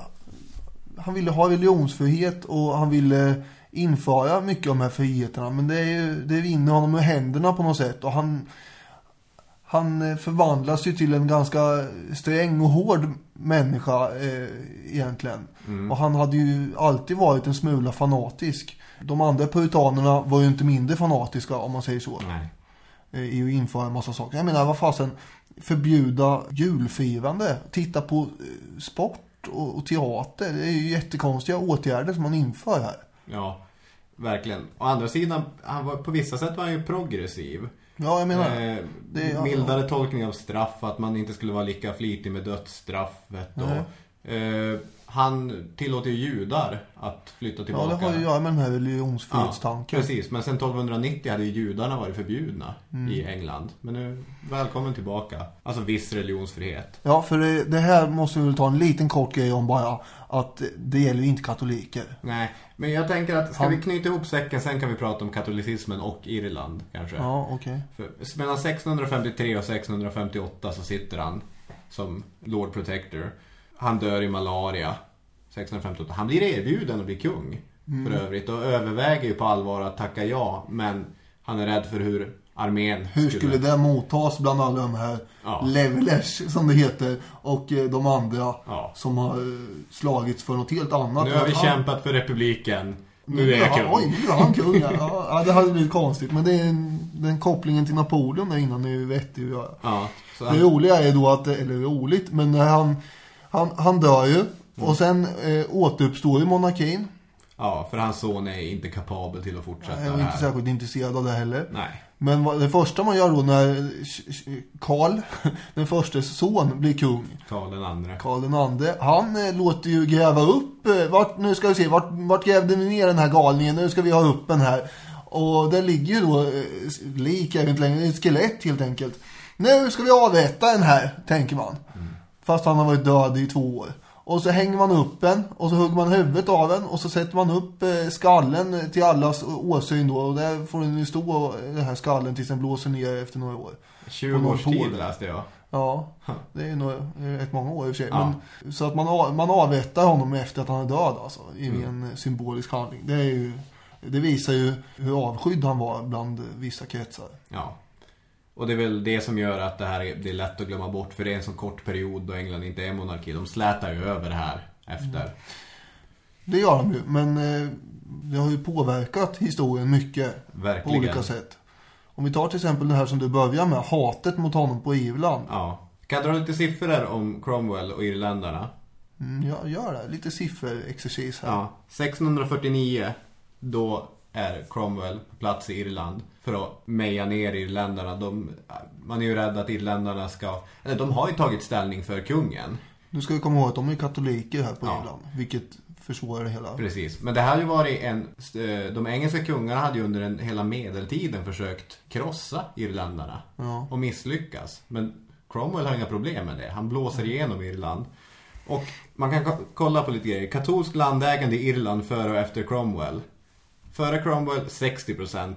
han ville ha religionsfrihet och han ville införa mycket av de här friheterna. Men det, är ju, det vinner honom ur händerna på något sätt. Och han, han eh, förvandlas ju till en ganska sträng och hård människa eh, egentligen. Och han hade ju alltid varit en smula fanatisk. De andra puritanerna var ju inte mindre fanatiska om man säger så Nej. Eh, i att införa en massa saker. Jag menar, vad fasen, förbjuda julfirande, titta på eh, sport och, och teater. Det är ju jättekonstiga åtgärder som man inför här. Ja, verkligen. Å andra sidan, han var, på vissa sätt var han ju progressiv. Ja, jag menar, Eh, det- ja. mildare tolkning av straff, att man inte skulle vara lika flitig med dödsstraffet. Och, eh, han tillåter ju judar att flytta ja, tillbaka. det har ju att göra med den här Ja, religionsfrihetstanken. precis, men sen 1290 hade ju judarna varit förbjudna Mm. i England. Men nu, välkommen tillbaka. Alltså viss religionsfrihet. Ja, för det, det här måste vi väl ta en liten kort grej om bara. Att det gäller ju inte katoliker. Nej, men jag tänker att ska Han- vi knyta ihop säcken sen kan vi prata om katolicismen och Irland kanske. Ja, okej. För mellan 1653 och 1658 så sitter han som Lord Protector. Han dör i malaria 1658. Han blir erbjuden att bli kung Mm. för övrigt och överväger ju på allvar att tacka ja. Men han är rädd för hur armén Hur skulle det mottas bland alla de här Ja. levelers som det heter och eh, de andra Ja. som har eh, slagits för något helt annat. Nu har vi Att- kämpat för republiken. Nu är jag ja, kung. Oj, nu är han kung. Ja. Det hade blivit konstigt. Men det är en, den kopplingen till Napoleon där innan är ju vettig att göra. Ja, Det han, roliga är då att, eller roligt, men när han, han, han dör ju. Och sen eh, återuppstår ju monarkin. ja, för hans son är inte kapabel till att fortsätta Jag är inte särskilt intresserad av det heller. Nej. Men vad, det första man gör då när Karl, den första son, blir kung. Karl den andra. Karl den andre, han eh, låter ju gräva upp, eh, vart, nu ska vi se, vart, vart grävde ni ner den här galningen? Nu ska vi ha upp den här. Och där ligger ju då, eh, lik inte längre, ett skelett helt enkelt. Nu ska vi avrätta den här, tänker man. Fast han har varit död i två år. Och så hänger man upp den och så hugger man huvudet av den och så sätter man upp eh, skallen till allas åsyn då. Och där får den ju stå, den här skallen, tills den blåser ner efter några år. 20 års tid läste jag. Ja, det är nog eh, rätt många år i och för sig. Ja. Men, så att man, man avrättar honom efter att han är död alltså. I Mm. en eh, symbolisk handling. Det, är ju, det visar ju hur avskydd han var bland eh, vissa kretsar. Ja. Och det är väl det som gör att det här är, det är lätt att glömma bort. För det är en så kort period då England inte är monarki. De slätar ju över det här efter. Mm. Det gör han ju, men eh, det har ju påverkat historien mycket. På Verkligen. olika sätt. Om vi tar till exempel det här som du börjar med, hatet mot honom på Irland. Ja. Kan jag dra lite siffror om Cromwell och irländarna? Mm, ja, gör det. Lite sifferexercis här. Ja. 1649, då är Cromwell på plats i Irland för att meja ner irländarna. De, man är ju rädd att irländarna ska... Eller de har ju tagit ställning för kungen. Nu ska vi komma ihåg att de är katoliker här på Ja. Irland. Vilket försvårar det hela. Precis. Men det hade ju varit en... eh, De engelska kungarna hade ju under en, hela medeltiden försökt krossa irländarna. Ja. Och misslyckas. Men Cromwell har inga problem med det. Han blåser igenom Irland. Och man kan ko- kolla på lite grejer. Katolskt landägande i Irland före och efter Cromwell. Före Cromwell 60%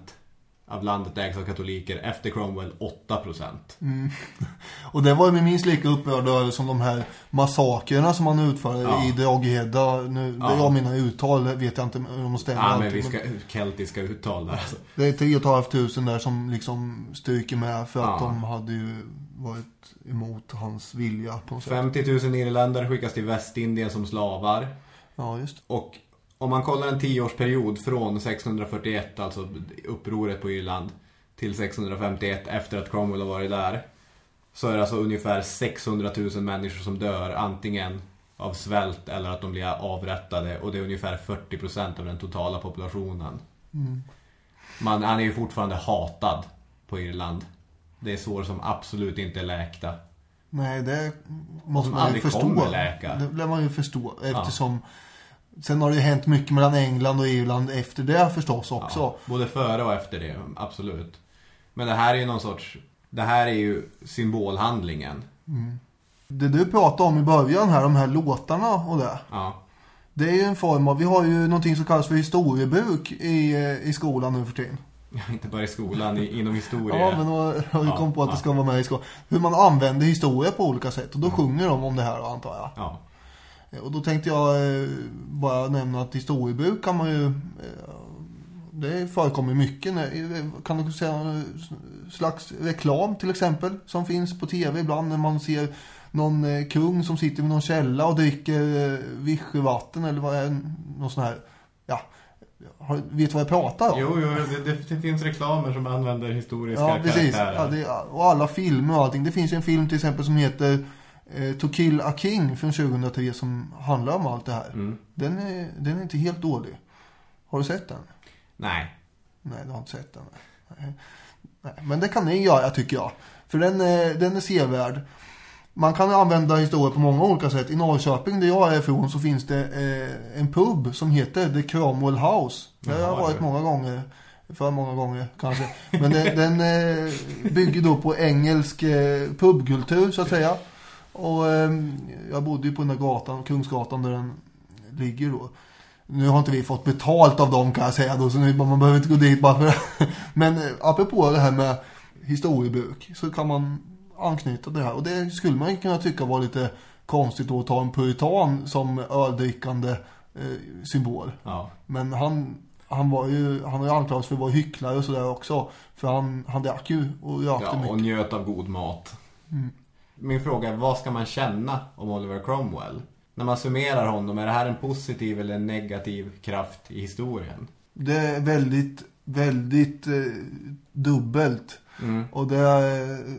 av landet ägs av katoliker. Efter Cromwell 8%. Och det var ju minst lika upprörd över som de här massakrerna som man utförde Ja. i Drogheda. Nu, det Ja. jag mina uttal vet jag inte om de stämmer Ja, men vi ska keltiska uttal där. Alltså. Det är 3 500 där som liksom stryker med för att Ja. de hade ju varit emot hans vilja på något sätt. 50 000 irländare skickas till Västindien som slavar. Ja, just. Och om man kollar en tioårsperiod från 1641, alltså upproret på Irland, till 1651 efter att Cromwell har varit där. Så är det alltså ungefär 600 000 människor som dör antingen av svält eller att de blir avrättade. Och det är ungefär 40% av den totala populationen. Man, han är ju fortfarande hatad på Irland. Det är sår som absolut inte är läkta. Nej, det måste Som man ju förstå. Det lär man ju förstå eftersom sen har det ju hänt mycket mellan England och Irland efter det förstås också. Ja, både före och efter det, absolut. Men det här är ju någon sorts... Det här är ju symbolhandlingen. Det du pratade om i början här, de här låtarna och det. Ja. Det är ju en form av, vi har ju någonting som kallas för historiebruk i, eh, i skolan nu för tiden. Inte bara i skolan, i, inom historia. Ja, men då har vi Ja, kommit på att det ja. ska vara med i skolan. Hur man använder historia på olika sätt. Och då sjunger de om det här antar jag. Ja. Eh, Och då tänkte jag eh, bara nämna att historiebruk kan man ju... eh, Det förekommer mycket. Kan du säga eh, slags reklam till exempel som finns på tv ibland när man ser någon kung som sitter vid någon källa och dricker vichyvatten eller vad är någon sån här... Ja, har, vet du vad jag pratar om? Jo, jo det, det, det finns reklamer som använder historiska Ja, precis. karaktärer. Ja, det, och alla filmer och allting. Det finns en film till exempel som heter eh, To Kill a King från 2003 som handlar om allt det här. Mm. Den, är, den är inte helt dålig. Har du sett den? Nej. Nej, du har inte sett den. Nej. Nej, men det kan ni göra tycker jag. För den, är- den är sevärd. Man kan använda historia på många olika sätt. I Norrköping, där jag är ifrån, så finns det eh, en pub som heter The Cromwell House. Där har jag Jaha, varit många gånger. För många gånger kanske. Men det, den eh, bygger då på engelsk eh, pubkultur så att säga. Och eh, jag bodde ju på den där gatan, Kungsgatan där den ligger då. Nu har inte vi fått betalt av dem kan jag säga då, så nu, man behöver inte gå dit bara för Men eh, apropå det här med historiebruk så kan man anknyta det här. Och det skulle man kunna tycka var lite konstigt då att ta en puritan som öldrickande eh, symbol. Ja. Men han, han var ju, han har ju anklagats för att vara hycklare och sådär också. För han, han drack ju och rökte ja, mycket. och njöt av god mat. Mm. Min fråga är, vad ska man känna om Oliver Cromwell? När man summerar honom, är det här en positiv eller en negativ kraft i historien? Det är väldigt, väldigt eh, dubbelt. Mm. Och det eh,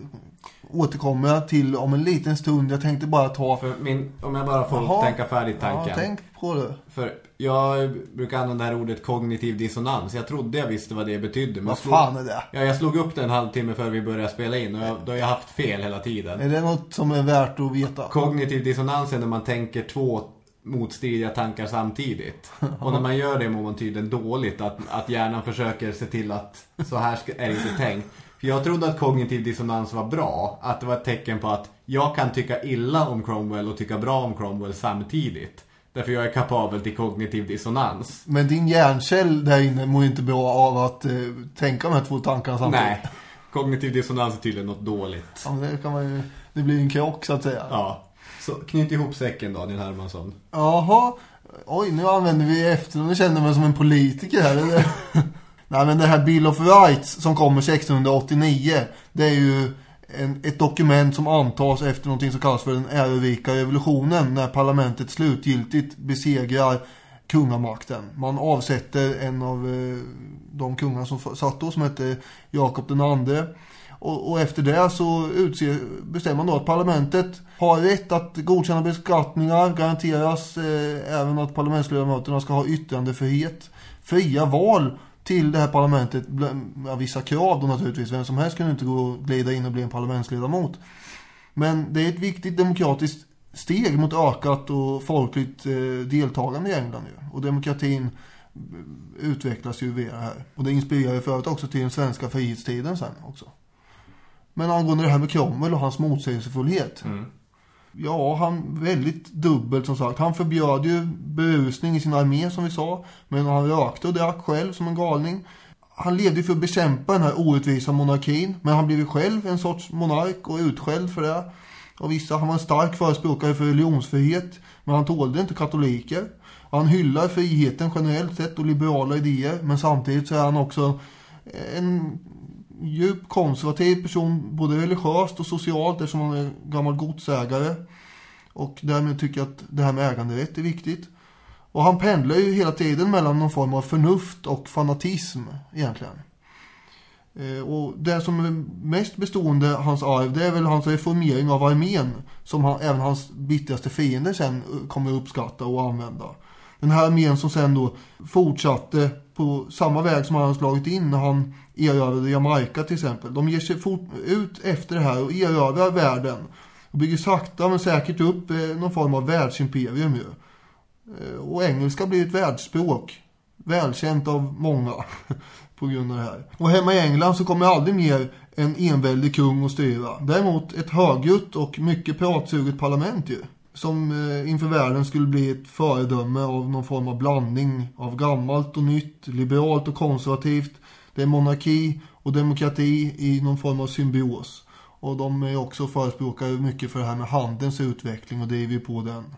återkommer jag till om en liten stund. Jag tänkte bara ta... För min, om jag bara får Jaha. tänka färdigt tanken. Ja, tänk på det. För jag brukar använda det här ordet kognitiv dissonans. Jag trodde jag visste vad det betydde. Vad slog, fan är det? Ja, jag slog upp det en halvtimme före vi började spela in och jag, då har jag haft fel hela tiden. Är det något som är värt att veta? Kognitiv dissonans är när man tänker två motstridiga tankar samtidigt. Och när man gör det mår man tydligen dåligt. Att, att hjärnan försöker se till att så här ska, är det inte tänkt. För jag trodde att kognitiv dissonans var bra. Att det var ett tecken på att jag kan tycka illa om Cromwell och tycka bra om Cromwell samtidigt. Därför jag är kapabel till kognitiv dissonans. Men din hjärncell där inne mår ju inte bra av att eh, tänka de här två tankarna samtidigt. Nej, kognitiv dissonans är tydligen något dåligt. Ja, men det kan man ju... Det blir en krock så att säga. Ja, så knyt ihop säcken Daniel Hermansson. Jaha. Oj, nu använder vi efter. Nu känner mig som en politiker här. eller? Nej, men det här Bill of Rights som kommer 1689. Det är ju en, ett dokument som antas efter någonting som kallas för den ärorika revolutionen. När parlamentet slutgiltigt besegrar kungamakten. Man avsätter en av eh, de kungar som satt då som hette Jakob den andre. Och, och efter det så utser, bestämmer man då att parlamentet har rätt att godkänna beskattningar, garanteras eh, även att parlamentsledamöterna ska ha yttrandefrihet, fria val till det här parlamentet, Med ja, vissa krav då naturligtvis, vem som helst kunde inte gå och glida in och bli en parlamentsledamot. Men det är ett viktigt demokratiskt steg mot ökat och folkligt eh, deltagande i England ju. Och demokratin eh, utvecklas ju via det här. Och det inspirerar ju förut också till den svenska frihetstiden sen också. Men angående det här med Cromwell och hans motsägelsefullhet. Mm. Ja, han väldigt dubbelt som sagt. Han förbjöd ju berusning i sin armé som vi sa. Men han rökte och drack själv som en galning. Han levde ju för att bekämpa den här orättvisa monarkin. Men han blev ju själv en sorts monark och utskälld för det. Och vissa, han var en stark förespråkare för religionsfrihet. Men han tålde inte katoliker. Han hyllar friheten generellt sett och liberala idéer. Men samtidigt så är han också en djupt konservativ person både religiöst och socialt eftersom han är gammal godsägare. Och därmed tycker jag att det här med äganderätt är viktigt. Och han pendlar ju hela tiden mellan någon form av förnuft och fanatism egentligen. Eh, och det som är mest bestående hans arv det är väl hans reformering av armén som han, även hans bittraste fiender sen eh, kommer uppskatta och använda. Den här armén som sen då fortsatte på samma väg som han hade slagit in när han erövrade Jamaica till exempel. De ger sig fort ut efter det här och erövrar världen. Och bygger sakta men säkert upp eh, någon form av världsimperium ju. Eh, och engelska blir ett världsspråk. Välkänt av många på grund av det här. Och hemma i England så kommer aldrig mer en enväldig kung att styra. Däremot ett högljutt och mycket pratsuget parlament ju. Som eh, inför världen skulle bli ett föredöme av någon form av blandning av gammalt och nytt, liberalt och konservativt. Det är monarki och demokrati i någon form av symbios. Och de är också förespråkare mycket för det här med handelns utveckling och driver på den.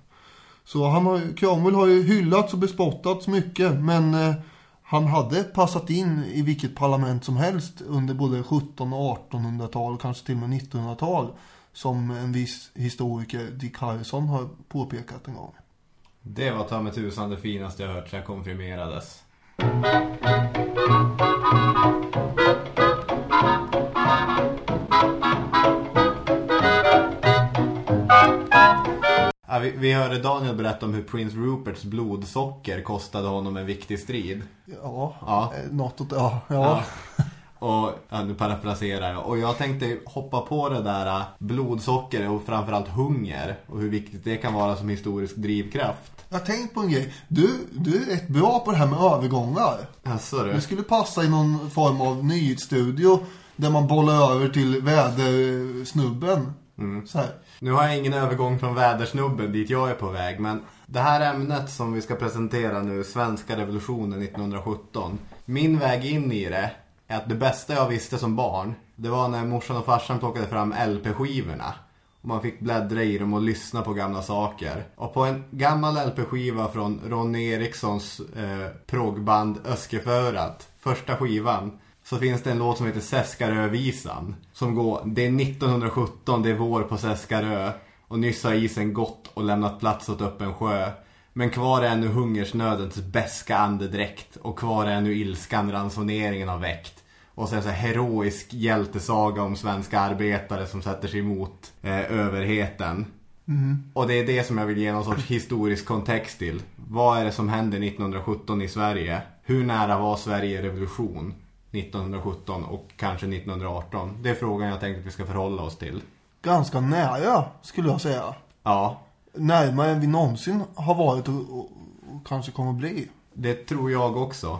Så han har, Cromwell har ju hyllats och bespottats mycket men eh, han hade passat in i vilket parlament som helst under både 1700- och 1800-tal och kanske till och med 1900-tal som en viss historiker Dick Harrison har påpekat en gång. Det var ta med tusan det finaste jag hört sedan jag konfirmerades. Ja, vi, vi hörde Daniel berätta om hur Prince Ruperts blodsocker kostade honom en viktig strid. Ja, Ja. eh, något åt, ja, ja. Ja. Och ja, nu parafraserar jag. Och jag tänkte hoppa på det där äh, blodsocker och framförallt hunger. Och hur viktigt det kan vara som historisk drivkraft. Jag har tänkt på en grej. Du, du är rätt bra på det här med övergångar. Alltså du. Det skulle passa i någon form av nyhetsstudio där man bollar över till vädersnubben. Så här. Nu har jag ingen övergång från vädersnubben dit jag är på väg. Men det här ämnet som vi ska presentera nu, Svenska revolutionen 1917. Min väg in i det är att det bästa jag visste som barn, det var när morsan och farsan plockade fram LP-skivorna. Och man fick bläddra i dem och lyssna på gamla saker. Och på en gammal LP-skiva från Ronny Erikssons eh, proggband Öskeförat, första skivan, så finns det en låt som heter Seskarövisan. Som går, det är 1917, det är vår på Seskarö. Och nyss har isen gått och lämnat plats åt öppen sjö. Men kvar är ännu hungersnödens beska andedräkt. Och kvar är ännu ilskan ransoneringen har väckt. Och sen så här heroisk hjältesaga om svenska arbetare som sätter sig emot eh, överheten. Och det är det som jag vill ge någon sorts historisk kontext till. Vad är det som hände 1917 i Sverige? Hur nära var Sverige revolution 1917 och kanske 1918? Det är frågan jag tänkte att vi ska förhålla oss till. Ganska nära skulle jag säga. Ja, Närmare än vi någonsin har varit och, och, och kanske kommer bli. det tror jag också.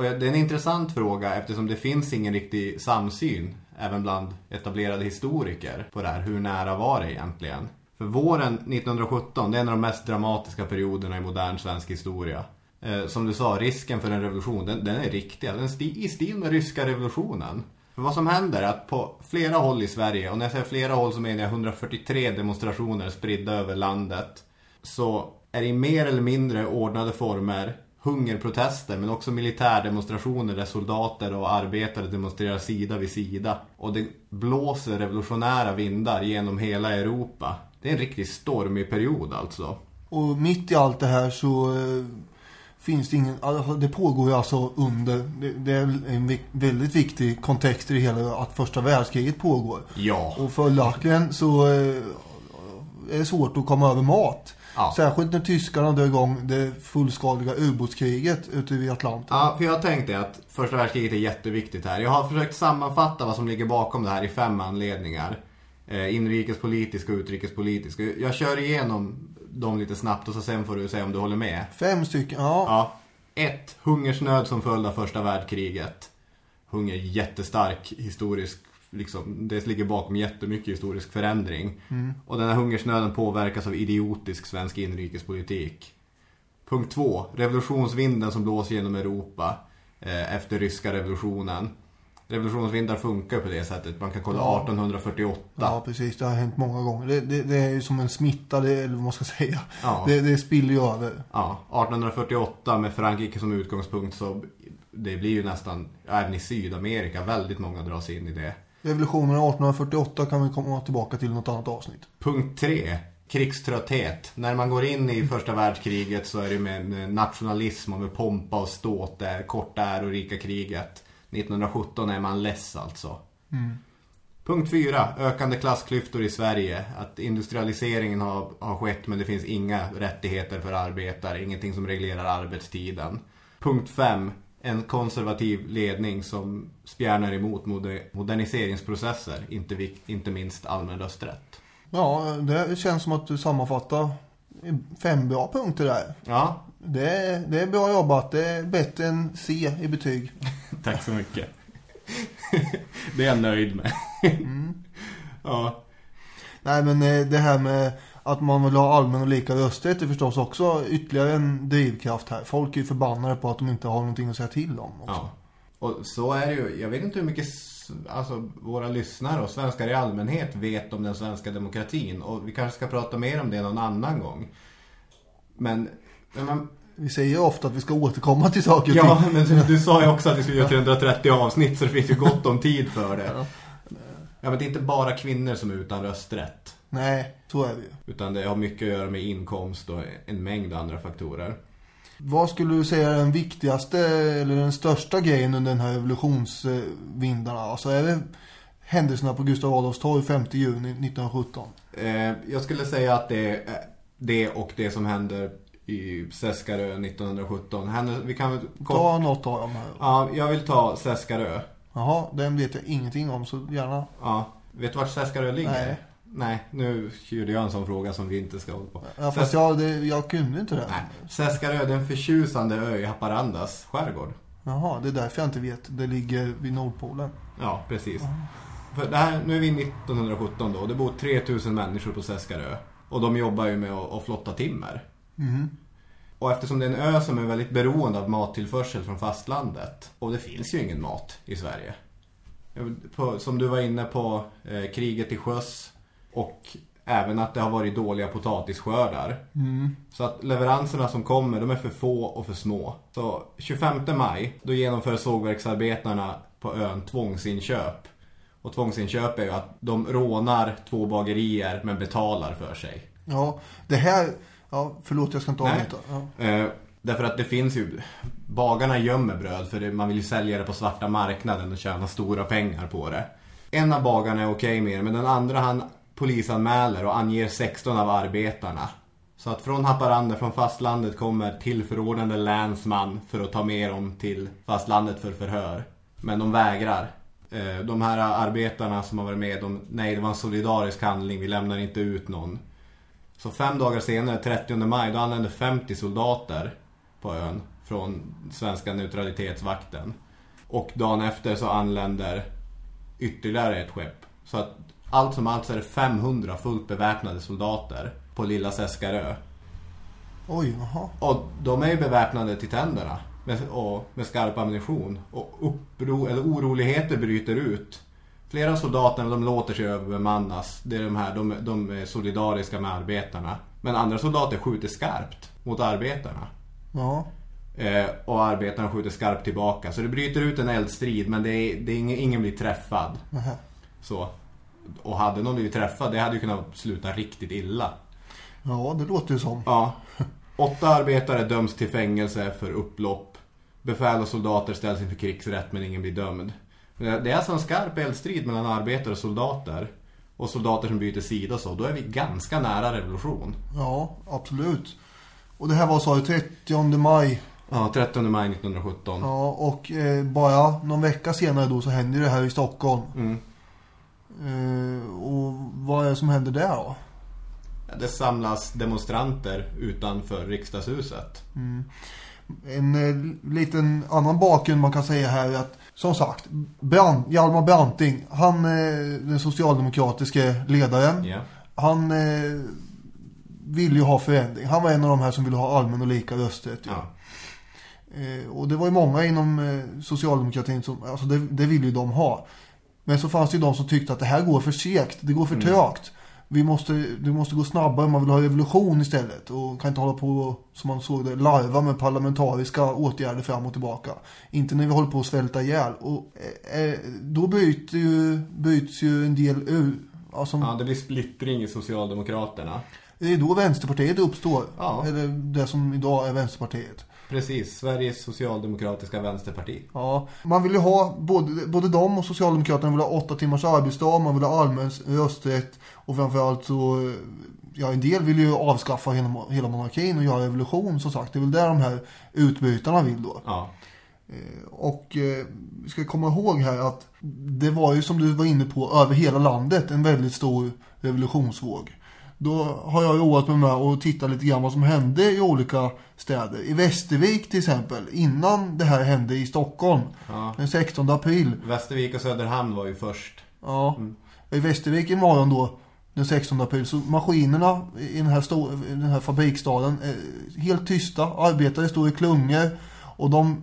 Och det är en intressant fråga eftersom det finns ingen riktig samsyn även bland etablerade historiker på det här. Hur nära var det egentligen? För våren 1917, det är en av de mest dramatiska perioderna i modern svensk historia. Eh, som du sa, risken för en revolution, den, den är riktig. Alltså, den är sti- i stil med ryska revolutionen. För vad som händer är att på flera håll i Sverige, och när jag säger flera håll så menar jag 143 demonstrationer spridda över landet. Så är det i mer eller mindre ordnade former hungerprotester men också militärdemonstrationer där soldater och arbetare demonstrerar sida vid sida. Och det blåser revolutionära vindar genom hela Europa. Det är en riktigt stormig period alltså. Och mitt i allt det här så eh, finns det ingen... Alltså, det pågår ju alltså under... Det, är en väldigt viktig kontext i det hela att första världskriget pågår. Ja. Och följaktligen så eh, är det svårt att komma över mat. Ja. Särskilt när tyskarna drar igång det fullskaliga ubåtskriget ute vid Atlanten. Ja, för jag tänkte att första världskriget är jätteviktigt här. Jag har försökt sammanfatta vad som ligger bakom det här i fem anledningar. Eh, inrikespolitisk och utrikespolitisk. Jag kör igenom dem lite snabbt och så sen får du säga om du håller med. Fem stycken, ja. Ja. Ett, Hungersnöd som följd av första världskriget. Hunger jättestark historisk liksom, det ligger bakom jättemycket historisk förändring. Och den här hungersnöden påverkas av idiotisk svensk inrikespolitik. Punkt två, revolutionsvinden som blåser genom Europa eh, efter ryska revolutionen. Revolutionsvindar funkar på det sättet. Man kan kolla Ja. 1848. Ja, precis. Det har hänt många gånger. Det, det, det är ju som en smitta, det, eller vad man ska säga. Ja. Det, det spiller ju över. Ja, 1848 med Frankrike som utgångspunkt så det blir ju nästan, även i Sydamerika, väldigt många dras in i det. Revolutionen 1848 kan vi komma tillbaka till något annat avsnitt. Punkt 3. Krigströtthet. När man går in i första världskriget så är det med nationalism och med pompa och ståt det korta ärorika kriget. 1917 är man less alltså. Punkt 4. Ökande klassklyftor i Sverige. Att industrialiseringen har, har skett men det finns inga rättigheter för arbetare. Ingenting som reglerar arbetstiden. Punkt 5. En konservativ ledning som spjärnar emot moder moderniseringsprocesser, inte, inte minst allmän rösträtt. Ja, det känns som att du sammanfattar fem bra punkter där. Ja, Det är, det är bra jobbat. Det är bättre än C i betyg. tack så mycket. det är jag nöjd med. Ja, Nej, men eh, det här med att man vill ha allmän och lika rösträtt är förstås också ytterligare en drivkraft här. Folk är ju förbannade på att de inte har någonting att säga till om. Också. Ja. Och så är det ju. Jag vet inte hur mycket alltså, våra lyssnare och svenskar i allmänhet vet om den svenska demokratin. Och vi kanske ska prata mer om det någon annan gång. Men, men man, Vi säger ofta att vi ska återkomma till saker och ting. ja, men du, sa ju också att vi skulle göra 330 avsnitt så det finns ju gott om tid för det. Ja, men det är inte bara kvinnor som är utan rösträtt. Nej, så är det ju. Utan det har mycket att göra med inkomst och en mängd andra faktorer. Vad skulle du säga är den viktigaste eller den största grejen under den här revolutionsvindarna? Alltså är det händelserna på Gustav Adolfs torg 5 juni 1917? Eh, jag skulle säga att det är det och det som händer i Seskarö 1917. Händer, vi kan väl kort... Ta något av dem här. Ja, jag vill ta Seskarö. Jaha, den vet jag ingenting om så gärna. Ja, vet du vart Seskarö ligger? Nej. Nej, nu gjorde jag en sån fråga som vi inte ska hålla på. Ja, fast jag, det, jag kunde inte det. Nej, Seskarö det är en förtjusande ö i Haparandas skärgård. Jaha, det är därför jag inte vet. Det ligger vid Nordpolen. Ja, precis. För det här, nu är vi 1917 då och det bor 3000 människor på Seskarö. Och de jobbar ju med att, att flotta timmer. Mhm. Och eftersom det är en ö som är väldigt beroende av mattillförsel från fastlandet. Och det finns ju ingen mat i Sverige. På, som du var inne på, eh, kriget till sjöss. Och även att det har varit dåliga potatisskördar. Mm. Så att leveranserna som kommer, de är för få och för små. Så 25 maj, då genomför sågverksarbetarna på ön tvångsinköp. Och tvångsinköp är ju att de rånar två bagerier men betalar för sig. Ja, det här... Ja, förlåt jag ska inte avbryta. Ja. Eh, därför att det finns ju Bagarna gömmer bröd för det, man vill ju sälja det på svarta marknaden och tjäna stora pengar på det. En av bagarna är okej med det men den andra han polisanmäler och anger 16 av arbetarna. Så att från Haparanda, från fastlandet kommer tillförordnade länsman för att ta med dem till fastlandet för förhör. Men de vägrar. Eh, de här arbetarna som har varit med, de, nej det var en solidarisk handling, vi lämnar inte ut någon. Så fem dagar senare, 30 maj, då anlände 50 soldater på ön från svenska neutralitetsvakten. Och dagen efter så anländer ytterligare ett skepp. Så att allt som allt så är det 500 fullt beväpnade soldater på lilla Seskarö. Oj, jaha. Och de är ju beväpnade till tänderna med, och med skarp ammunition. Och uppro, eller oroligheter bryter ut. Flera av soldaterna de låter sig överbemannas. Det är de här, de, de är solidariska med arbetarna. Men andra soldater skjuter skarpt mot arbetarna. Ja. Eh, och arbetarna skjuter skarpt tillbaka. Så det bryter ut en eldstrid men det är, det är ingen, ingen blir träffad. Nähä. Så. Och hade någon blivit träffad, det hade ju kunnat sluta riktigt illa. Ja, det låter ju som. Ja. Åtta arbetare döms till fängelse för upplopp. Befäl och soldater ställs inför krigsrätt men ingen blir dömd. Det är alltså en skarp eldstrid mellan arbetare och soldater. Och soldater som byter sida och så. Då är vi ganska nära revolution. Ja, absolut. Och det här var så 30 maj. Ja, 13 maj 1917. Ja, och eh, bara någon vecka senare då så händer det här i Stockholm. Mm. Eh, och vad är det som händer där då? Det samlas demonstranter utanför riksdagshuset. En eh, liten annan bakgrund man kan säga här är att som sagt, Brand, Hjalmar Branting, han eh, den socialdemokratiska ledaren. Ja. Han ville ju ha förändring. Han var en av de här som ville ha allmän och lika rösträtt. Ja. Och det var ju många inom socialdemokratin som, alltså det, det ville ju de ha. Men så fanns det ju de som tyckte att det här går för segt, det går för trögt. Vi måste, det måste gå snabbare, man vill ha revolution istället. Och kan inte hålla på, som man såg det, larva med parlamentariska åtgärder fram och tillbaka. Inte när vi håller på att svälta ihjäl. Och eh, eh, då byter ju, byts ju en del ur. Alltså, ja, det blir splittring i Socialdemokraterna. Det är då Vänsterpartiet uppstår. Ja. Eller det som idag är Vänsterpartiet. Precis, Sveriges socialdemokratiska vänsterparti. Ja, man vill ju ha, både, både de och Socialdemokraterna vill ha åtta timmars arbetsdag, man vill ha allmän rösträtt och framförallt så, ja en del vill ju avskaffa hela, hela monarkin och göra revolution som sagt. Det är väl där de här utbytarna vill då. Ja. Eh, Och eh, vi ska komma ihåg här att det var ju som du var inne på över hela landet en väldigt stor revolutionsvåg. Då har jag roat mig med att titta lite grann vad som hände i olika städer. I Västervik till exempel, innan det här hände i Stockholm, Ja. den 16 april. Västervik och Söderhamn var ju först. Ja, i Västervik imorgon då, den 16 april, så maskinerna i den här, stor, den här fabriksstaden är helt tysta. Arbetare står i klungor och de,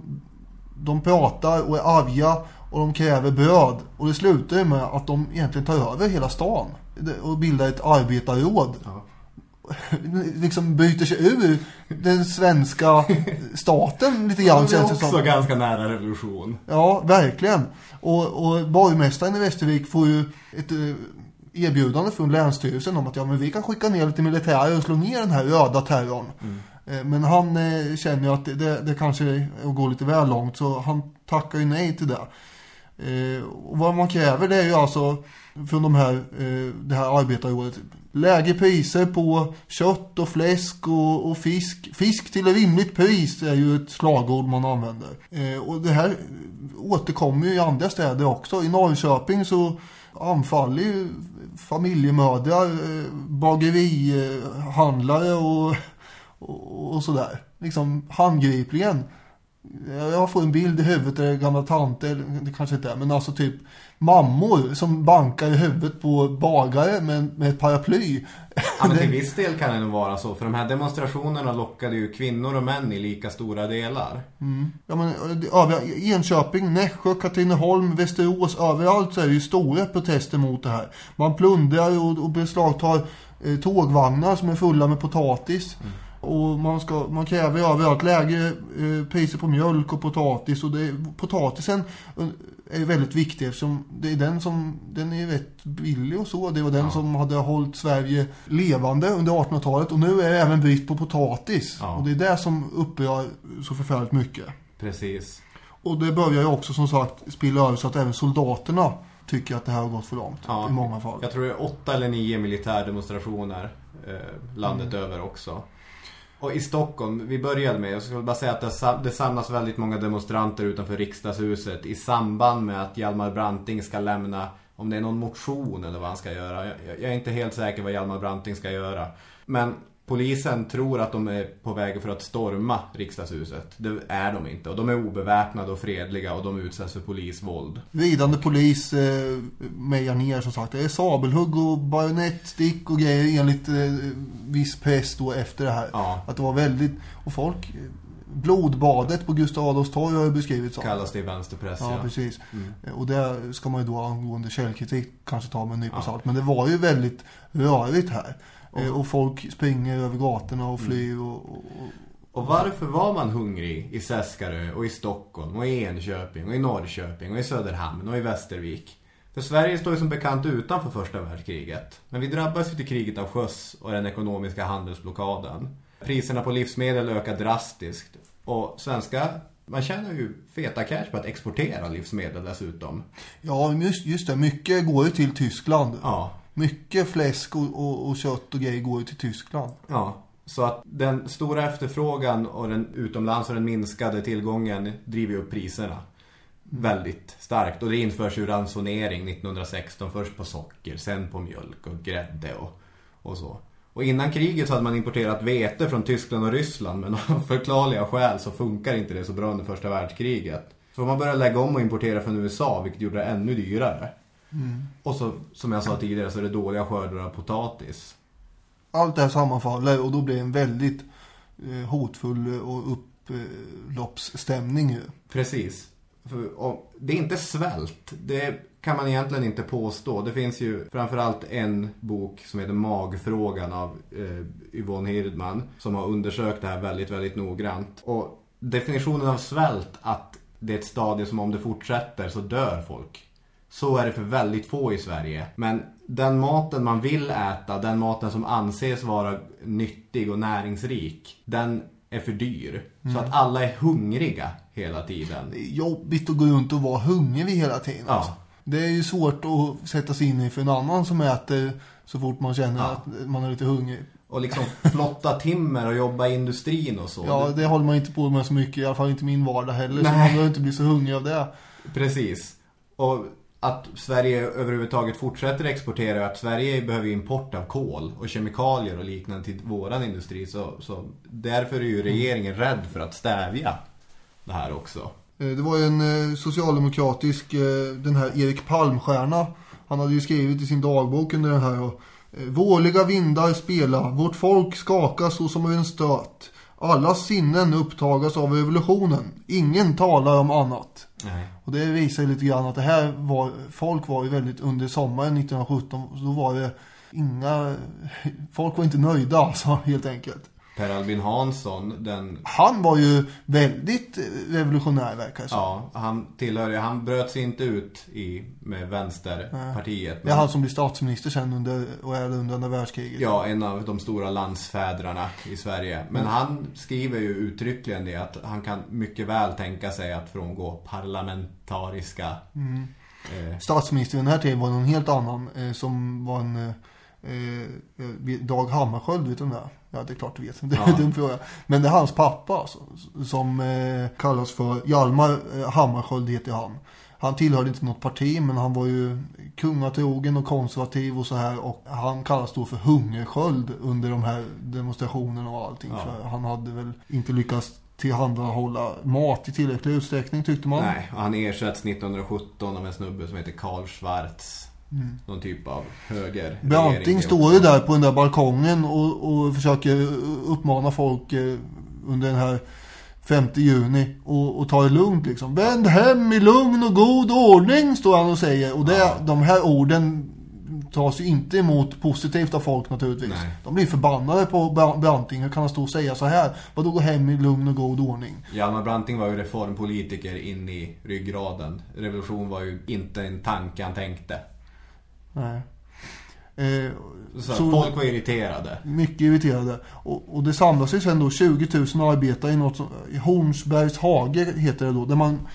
de pratar och är arga och de kräver bröd. Och det slutar ju med att de egentligen tar över hela stan och bildar ett arbetarråd. Ja. liksom bryter sig ur den svenska staten lite grann det är också som. ganska nära revolution. Ja, verkligen. Och, och borgmästaren i Västervik får ju ett eh, erbjudande från Länsstyrelsen om att ja, men vi kan skicka ner lite militärer och slå ner den här röda terrorn. Eh, Men han eh, känner ju att det, det, kanske är att gå lite väl långt så han tackar ju nej till det. Eh, och vad man kräver det är ju alltså från de här, eh, det här arbetarrådet lägre priser på kött och fläsk och, och fisk. Fisk till ett rimligt pris är ju ett slagord man använder. Eh, och det här återkommer ju i andra städer också. I Norrköping så anfaller ju familjemödrar, eh, bagerihandlare och, och, och sådär. Liksom handgripligen. Jag får en bild i huvudet där gamla tanter, det kanske inte är, men alltså typ mammor som bankar i huvudet på bagare med, med ett paraply. Ja, men till viss del kan det nog vara så. För de här demonstrationerna lockade ju kvinnor och män i lika stora delar. Ja, men, övriga, Enköping, Nässjö, Katrineholm, Västerås, överallt så är det ju stora protester mot det här. Man plundrar och, och beslagtar eh, tågvagnar som är fulla med potatis. Och man, ska, man kräver överallt lägre eh, priser på mjölk och potatis. Och det, potatisen eh, är väldigt viktig eftersom det är den som den är rätt billig och så. Det var den Ja. som hade hållit Sverige levande under 1800-talet. Och nu är det även brist på potatis. Ja. Och det är det som upprör så förfärligt mycket. Precis. Och det börjar ju också som sagt spilla över så att även soldaterna tycker att det här har gått för långt Ja. i många fall. Jag tror det är åtta eller nio militärdemonstrationer eh, landet över också. Och i Stockholm, vi började med, jag skulle bara säga att det, samlas väldigt många demonstranter utanför riksdagshuset i samband med att Hjalmar Branting ska lämna, om det är någon motion eller vad han ska göra. Jag, jag är inte helt säker vad Hjalmar Branting ska göra. Men polisen tror att de är på väg för att storma riksdagshuset. Det är de inte. Och de är obeväpnade och fredliga och de utsätts för polisvåld. Ridande polis eh, mejar ner som sagt. Det är sabelhugg och bajonettstick och grejer enligt eh, viss press då efter det här. Ja. Att det var väldigt... Och folk... Blodbadet på Gustav Adolfs torg har ju beskrivits som. Kallas det i vänsterpress, Ja, ja. precis. Mm. Och det ska man ju då angående källkritik kanske ta med en nypa Ja. salt. Men det var ju väldigt rörigt här. Eh, Och folk springer över gatorna och flyr och, och, och Och varför var man hungrig i Seskarö och i Stockholm och i Enköping och i Norrköping och i Söderhamn och i Västervik? För Sverige står ju som bekant utanför första världskriget. Men vi drabbas ju till kriget av sjöss och den ekonomiska handelsblockaden. Priserna på livsmedel ökar drastiskt. Och svenska, man tjänar ju feta cash på att exportera livsmedel dessutom. Ja, just, just det. Mycket går ju till Tyskland. Ja, Mycket fläsk och, och, och kött och grejer går ju till Tyskland. Ja, så att den stora efterfrågan och den utomlands och den minskade tillgången driver upp priserna väldigt starkt. Och det införs ju ransonering 1916 först på socker, sen på mjölk och grädde och, och så. Och innan kriget så hade man importerat vete från Tyskland och Ryssland men av förklarliga skäl så funkar inte det så bra under första världskriget. Så man började lägga om och importera från USA vilket gjorde det ännu dyrare. Och så, som jag sa tidigare så är det dåliga skördar av potatis. Allt det här sammanfaller och då blir det en väldigt eh, hotfull och upploppsstämning ju. Precis. För, och, det är inte svält. Det kan man egentligen inte påstå. Det finns ju framförallt en bok som heter Magfrågan av eh, Yvonne Hirdman. Som har undersökt det här väldigt, väldigt noggrant. Och definitionen av svält att det är ett stadie som om det fortsätter så dör folk. Så är det för väldigt få i Sverige. Men den maten man vill äta, den maten som anses vara nyttig och näringsrik, den är för dyr. Så att alla är hungriga hela tiden. Det är jobbigt att gå runt och vara hungrig hela tiden. Ja. Alltså. Det är ju svårt att sätta sig in i för en annan som äter så fort man känner Ja. att man är lite hungrig. Och liksom flotta timmer och jobba i industrin och så. Ja, det håller man inte på med så mycket. I alla fall inte min vardag heller. Nej. Så man behöver inte bli så hungrig av det. Precis. Och att Sverige överhuvudtaget fortsätter exportera att Sverige behöver import av kol och kemikalier och liknande till våran industri så, så därför är ju regeringen rädd för att stävja det här också. Eh, Det var ju en eh, socialdemokratisk, eh, den här Erik Palmstierna. Han hade ju skrivit i sin dagbok under den här. och, Vårliga vindar spela, vårt folk skakas så som av en stöt. Allas sinnen upptagas av revolutionen. Ingen talar om annat. Nej. Och det visar ju lite grann att det här var, folk var ju väldigt under sommaren 1917. Då var det inga, folk var inte nöjda alltså helt enkelt. Per Albin Hansson, den Han var ju väldigt revolutionär verkar det som. Ja, han tillhör ju- han bröt sig inte ut i, med vänsterpartiet. Det är han som blir statsminister sen under, och är under andra världskriget. Ja, en av de stora landsfädrarna i Sverige. Men Mm. han skriver ju uttryckligen det att han kan mycket väl tänka sig att frångå parlamentariska... Mm. Eh, Statsminister i den här tiden var någon helt annan eh, som var en eh, eh, Dag Hammarskjöld, vet du om det är? Ja, det är klart du vet. Det är Ja. en dum fråga. Men det är hans pappa alltså, som eh, kallas för Hjalmar eh, Hammarskjöld heter han. Han tillhörde inte något parti men han var ju kungatrogen och konservativ och så här och han kallas då för Hungersköld under de här demonstrationerna och allting. Ja. För han hade väl inte lyckats tillhandahålla mat i tillräcklig utsträckning tyckte man. nej, och han ersätts 1917 av en snubbe som heter Karl Schwarz. Någon typ av höger. Mm. Branting står ju där på den där balkongen och, och försöker uppmana folk eh, under den här 5 juni och, och ta det lugnt liksom. Vänd hem i lugn och god ordning står han och säger. Och det, Ja. de här orden tas ju inte emot positivt av folk naturligtvis. Nej. De blir förbannade på Bra- Branting. Hur kan han stå och säga så här? Vadå gå hem i lugn och god ordning? Hjalmar Branting var ju reformpolitiker in i ryggraden. Revolution var ju inte en tanke han tänkte. Nej. Eh, Så, Så- folk var irriterade. Mycket irriterade. Och, och det samlas ju sen då 20 000 arbetare i något som, i Hornsbergs hage heter det då. Där man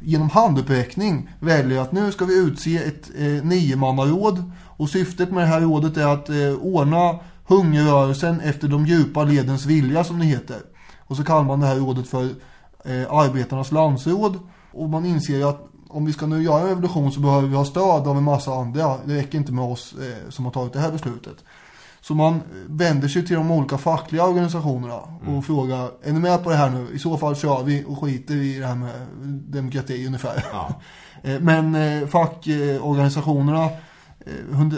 genom handuppräckning väljer att nu ska vi utse ett eh, niomannaråd. Och syftet med det här rådet är att eh, ordna hungerrörelsen efter de djupa ledens vilja som det heter. Och så kallar man det här rådet för eh, arbetarnas landsråd. Och man inser ju att om vi ska nu göra en revolution så behöver vi ha stöd av en massa andra. Det räcker inte med oss eh, som har tagit det här beslutet. Så man vänder sig till de olika fackliga organisationerna och frågar, är ni med på det här nu? I så fall kör vi och skiter i det här med demokrati ungefär. Ja. Eh, Men eh, fackorganisationerna, eh,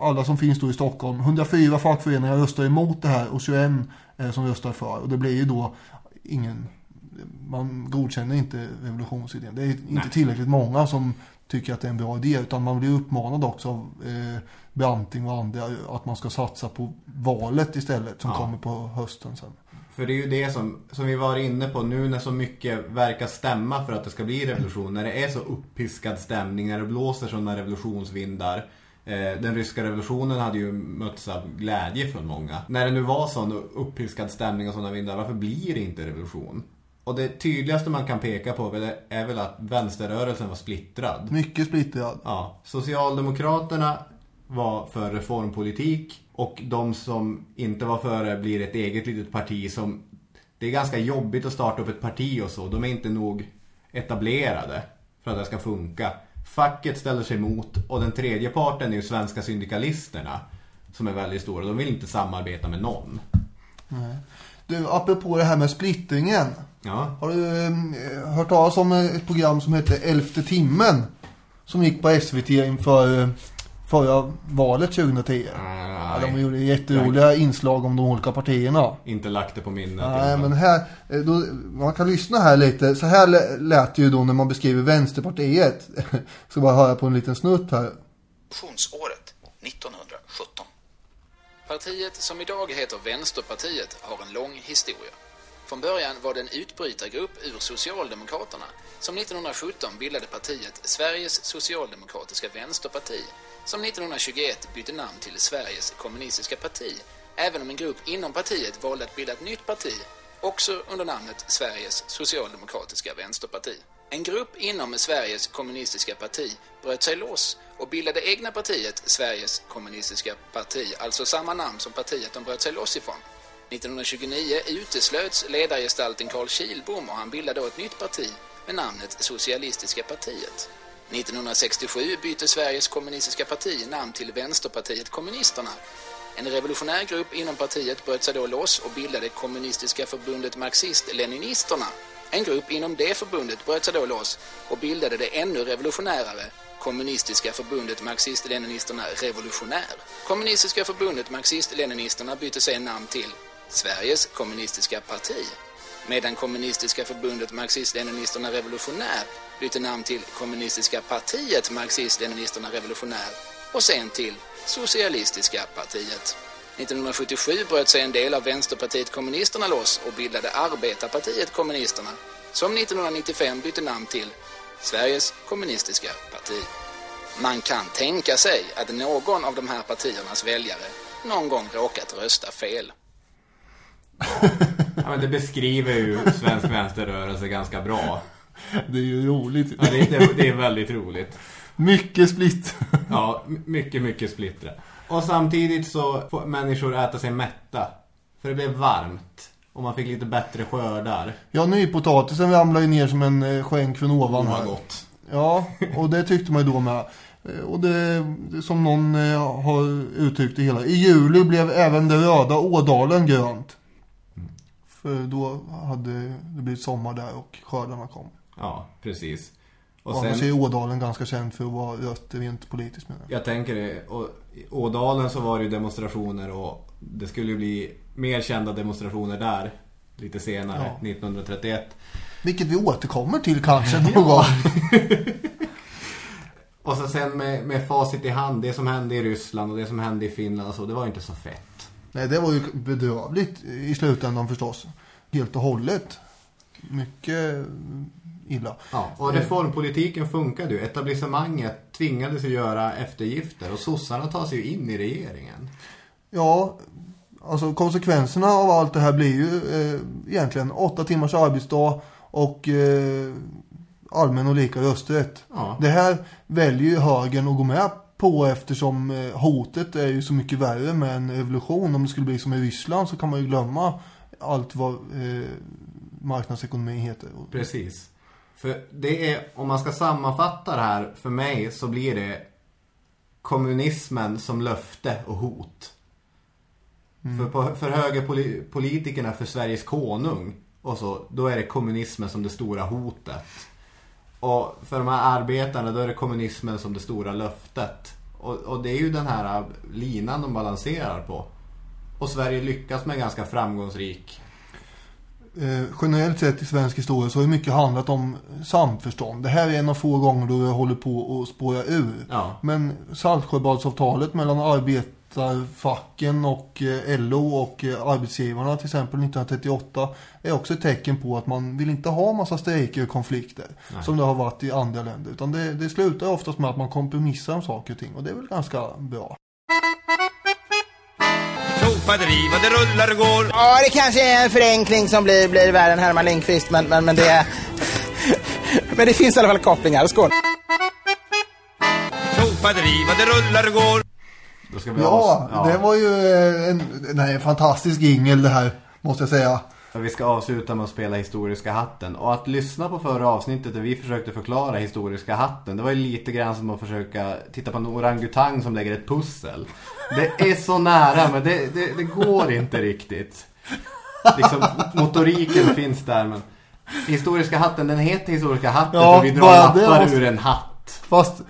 alla som finns då i Stockholm, 104 fackföreningar röstar emot det här och 21 eh, som röstar för. Och det blir ju då ingen, man godkänner inte revolutionsidén. Det är inte Nej. tillräckligt många som tycker att det är en bra idé utan man blir uppmanad också av eh, Branting och andra att man ska satsa på valet istället som Ja. kommer på hösten sen. För det är ju det som, som vi var inne på nu när så mycket verkar stämma för att det ska bli revolution. När det är så uppiskad stämning, när det blåser sådana revolutionsvindar. Eh, den ryska revolutionen hade ju mötts av glädje från många. När det nu var sån uppiskad stämning och sådana vindar, varför blir det inte revolution? Och det tydligaste man kan peka på är väl att vänsterrörelsen var splittrad. Mycket splittrad. Ja, Socialdemokraterna var för reformpolitik och de som inte var för det blir ett eget litet parti som det är ganska jobbigt att starta upp ett parti och så. De är inte nog etablerade för att det ska funka. Facket ställer sig emot och den tredje parten är ju svenska syndikalisterna som är väldigt stora. De vill inte samarbeta med någon. Du, apropå det här med splittringen. Ja, Har du eh, hört talas om ett program som heter Elfte timmen? Som gick på SVT inför eh, förra valet 2010. Ja, de gjorde jätteroliga inslag om de olika partierna. inte lagt det på minnet. Nej, men här, eh, då, man kan lyssna här lite. Så här lä- lät det ju då när man beskriver Vänsterpartiet. Ska bara höra på en liten snutt här. Revolutionsåret 1917. Partiet som idag heter Vänsterpartiet har en lång historia. Från början var det en utbrytargrupp ur Socialdemokraterna som 1917 bildade partiet Sveriges Socialdemokratiska Vänsterparti som 1921 bytte namn till Sveriges Kommunistiska Parti även om en grupp inom partiet valde att bilda ett nytt parti också under namnet Sveriges Socialdemokratiska Vänsterparti. En grupp inom Sveriges kommunistiska parti bröt sig loss och bildade egna partiet Sveriges kommunistiska parti, alltså samma namn som partiet de bröt sig loss ifrån. 1929 uteslöts ledargestalten Carl Kilbom och han bildade då ett nytt parti med namnet Socialistiska partiet. 1967 bytte Sveriges kommunistiska parti namn till Vänsterpartiet kommunisterna. En revolutionär grupp inom partiet bröt sig då loss och bildade Kommunistiska förbundet Marxist-Leninisterna. En grupp inom det förbundet bröt sig då loss och bildade det ännu revolutionärare Kommunistiska förbundet Marxist-Leninisterna Revolutionär. Kommunistiska förbundet Marxist-Leninisterna bytte sig namn till Sveriges kommunistiska parti. Medan Kommunistiska förbundet Marxist-Leninisterna Revolutionär bytte namn till Kommunistiska partiet Marxist-Leninisterna Revolutionär och sen till Socialistiska partiet. 1977 bröt sig en del av Vänsterpartiet kommunisterna loss och bildade Arbetarpartiet kommunisterna som 1995 bytte namn till Sveriges kommunistiska parti. Man kan tänka sig att någon av de här partiernas väljare någon gång råkat rösta fel. Ja, men det beskriver ju svensk vänsterrörelse ganska bra. Det är ju roligt. Ja, det, det, det är väldigt roligt. Mycket splitt. Ja, mycket, mycket splittra. Och samtidigt så får människor äta sig mätta. För det blev varmt. Och man fick lite bättre skördar. Ja, nypotatisen ramlar ju ner som en eh, skänk från ovan här. gott. Ja, och det tyckte man ju då med. Eh, Och det, det som någon eh, har uttryckt det hela. I juli blev även det röda Ådalen grönt. För då hade det blivit sommar där och skördarna kom. Ja, precis. Och Och annars sen, är Ådalen ganska känd för att vara rött rent politiskt menar jag. jag tänker det, och i Ådalen så var det ju demonstrationer och det skulle ju bli mer kända demonstrationer där lite senare, Ja. 1931. Vilket vi återkommer till kanske någon gång. Och så sen med, med facit i hand, det som hände i Ryssland och det som hände i Finland och så, det var ju inte så fett. Nej, det var ju bedrövligt i slutändan förstås. Helt och hållet. Mycket illa. Ja, och reformpolitiken funkade ju. Etablissemanget tvingades ju göra eftergifter och sossarna tar sig ju in i regeringen. Ja, alltså konsekvenserna av allt det här blir ju eh, egentligen åtta timmars arbetsdag och eh, allmän och lika rösträtt. Ja. Det här väljer ju högern att gå med på eftersom eh, hotet är ju så mycket värre med en revolution. Om det skulle bli som i Ryssland så kan man ju glömma allt vad eh, marknadsekonomi heter. Precis. För det är, om man ska sammanfatta det här för mig så blir det kommunismen som löfte och hot. För, på, för högerpolitikerna, för Sveriges konung och så, då är det kommunismen som det stora hotet. Och för de här arbetarna, då är det kommunismen som det stora löftet. Och, och det är ju den här linan de balanserar på. Och Sverige lyckas med en ganska framgångsrik Eh, generellt sett i svensk historia så har mycket handlat om samförstånd. Det här är en av få gånger då det håller på att spåra ur. Ja. Men Saltsjöbadsavtalet mellan arbetarfacken och eh, LO och eh, arbetsgivarna till exempel 1938 är också ett tecken på att man vill inte ha massa strejker och konflikter Nej. som det har varit i andra länder. Utan det, det slutar oftast med att man kompromissar om saker och ting och det är väl ganska bra. Sopa driva, det rullar och går. Ja, det kanske är en förenkling som blir, blir värre än Herman Lindqvist, men, men, men det är... men det finns i alla fall kopplingar. Skål! Sopa driva, det rullar och går. Ja, avs- det var ju en, nej, en fantastisk jingel det här måste jag säga. Vi ska avsluta med att spela Historiska hatten. Och att lyssna på förra avsnittet där vi försökte förklara Historiska hatten. Det var ju lite grann som att försöka titta på en orangutang som lägger ett pussel. Det är så nära men det, det, det går inte riktigt. Liksom, motoriken finns där men... Historiska hatten, den heter Historiska hatten Ja, för vi drar lappar måste- ur en hatt. Fast,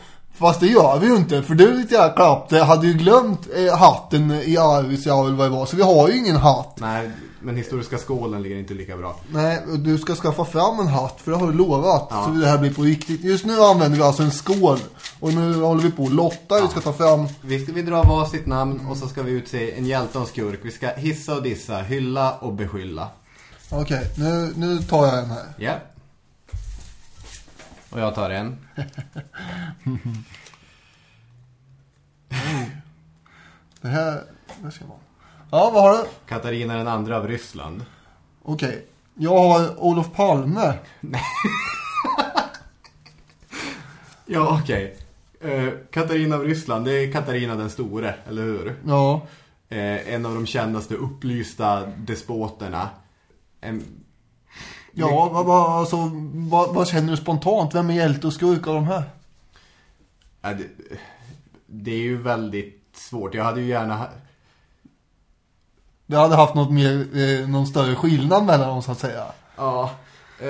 fast det gör vi ju inte. För du ditt jävla klapp, det hade ju glömt eh, hatten i Arvidsjaur eller vad det var. Så vi har ju ingen hatt. Nej, men Historiska skålen ligger inte lika bra. Nej, och du ska skaffa fram en hatt för det har du lovat. Ja. Så det här blir på riktigt. Just nu använder vi alltså en skål. Och nu håller vi på att lotta. Vi ska ta fram... Vi ska vi dra varsitt namn och så ska vi utse en hjälte och en skurk. Vi ska hissa och dissa, hylla och beskylla. Okej, nu, nu tar jag en här. Ja. Och jag tar en. Det här... Det ska vara. Ja, vad har du? Katarina den andra av Ryssland. Okej. Jag har Olof Palme. Ja, okej. Eh, Katarina av Ryssland, det är Katarina den store, eller hur? Ja. Eh, en av de kändaste upplysta despoterna. En, Ja, vad, vad, alltså, vad, vad känner du spontant? Vem är hjälte och skurk av de här? Ja, det, det är ju väldigt svårt. Jag hade ju gärna... Du hade haft något mer, eh, någon större skillnad mellan dem så att säga. Ja. Eh,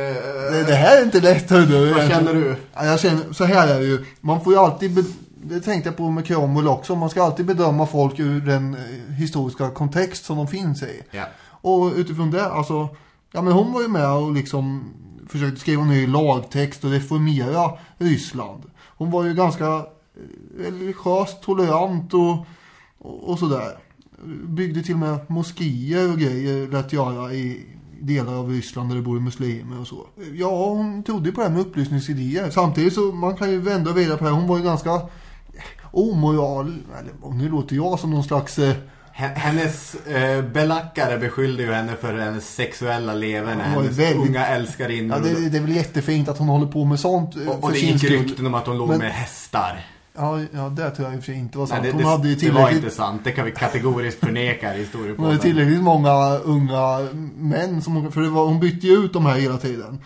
Det, det här är inte lätt hör du. Vad känner du? Ja, jag känner, så här är det ju. Man får ju alltid, det tänkte jag på med Cromwell också. Man ska alltid bedöma folk ur den eh, historiska kontext som de finns i. Ja. Och utifrån det, alltså, ja men hon var ju med och liksom försökte skriva ny lagtext och reformera Ryssland. Hon var ju ganska eh, religiöst tolerant och, och, och sådär. Byggde till och med moskéer och grejer lät göra i delar av Ryssland där det bor muslimer och så. Ja, hon trodde ju på det här med upplysningsidéer. Samtidigt så, man kan ju vända och vrida på det här. Hon var ju ganska eh, omoral, eller nu låter jag som någon slags... Eh, hennes eh, belackare beskyllde ju henne för hennes sexuella leverne. Hennes väldigt- unga älskarinnor. Ja, det, det är väl jättefint att hon håller på med sånt eh, och, och det gick rykten om att hon låg Men- med hästar. Ja, ja, det tror jag i och för sig inte var sant. Nej, det, hon det, hade ju det var tillräckligt, inte sant. Det kan vi kategoriskt förneka i hon hade historiepodden. tillräckligt många unga män som hon, för var, hon bytte ju ut de här hela tiden.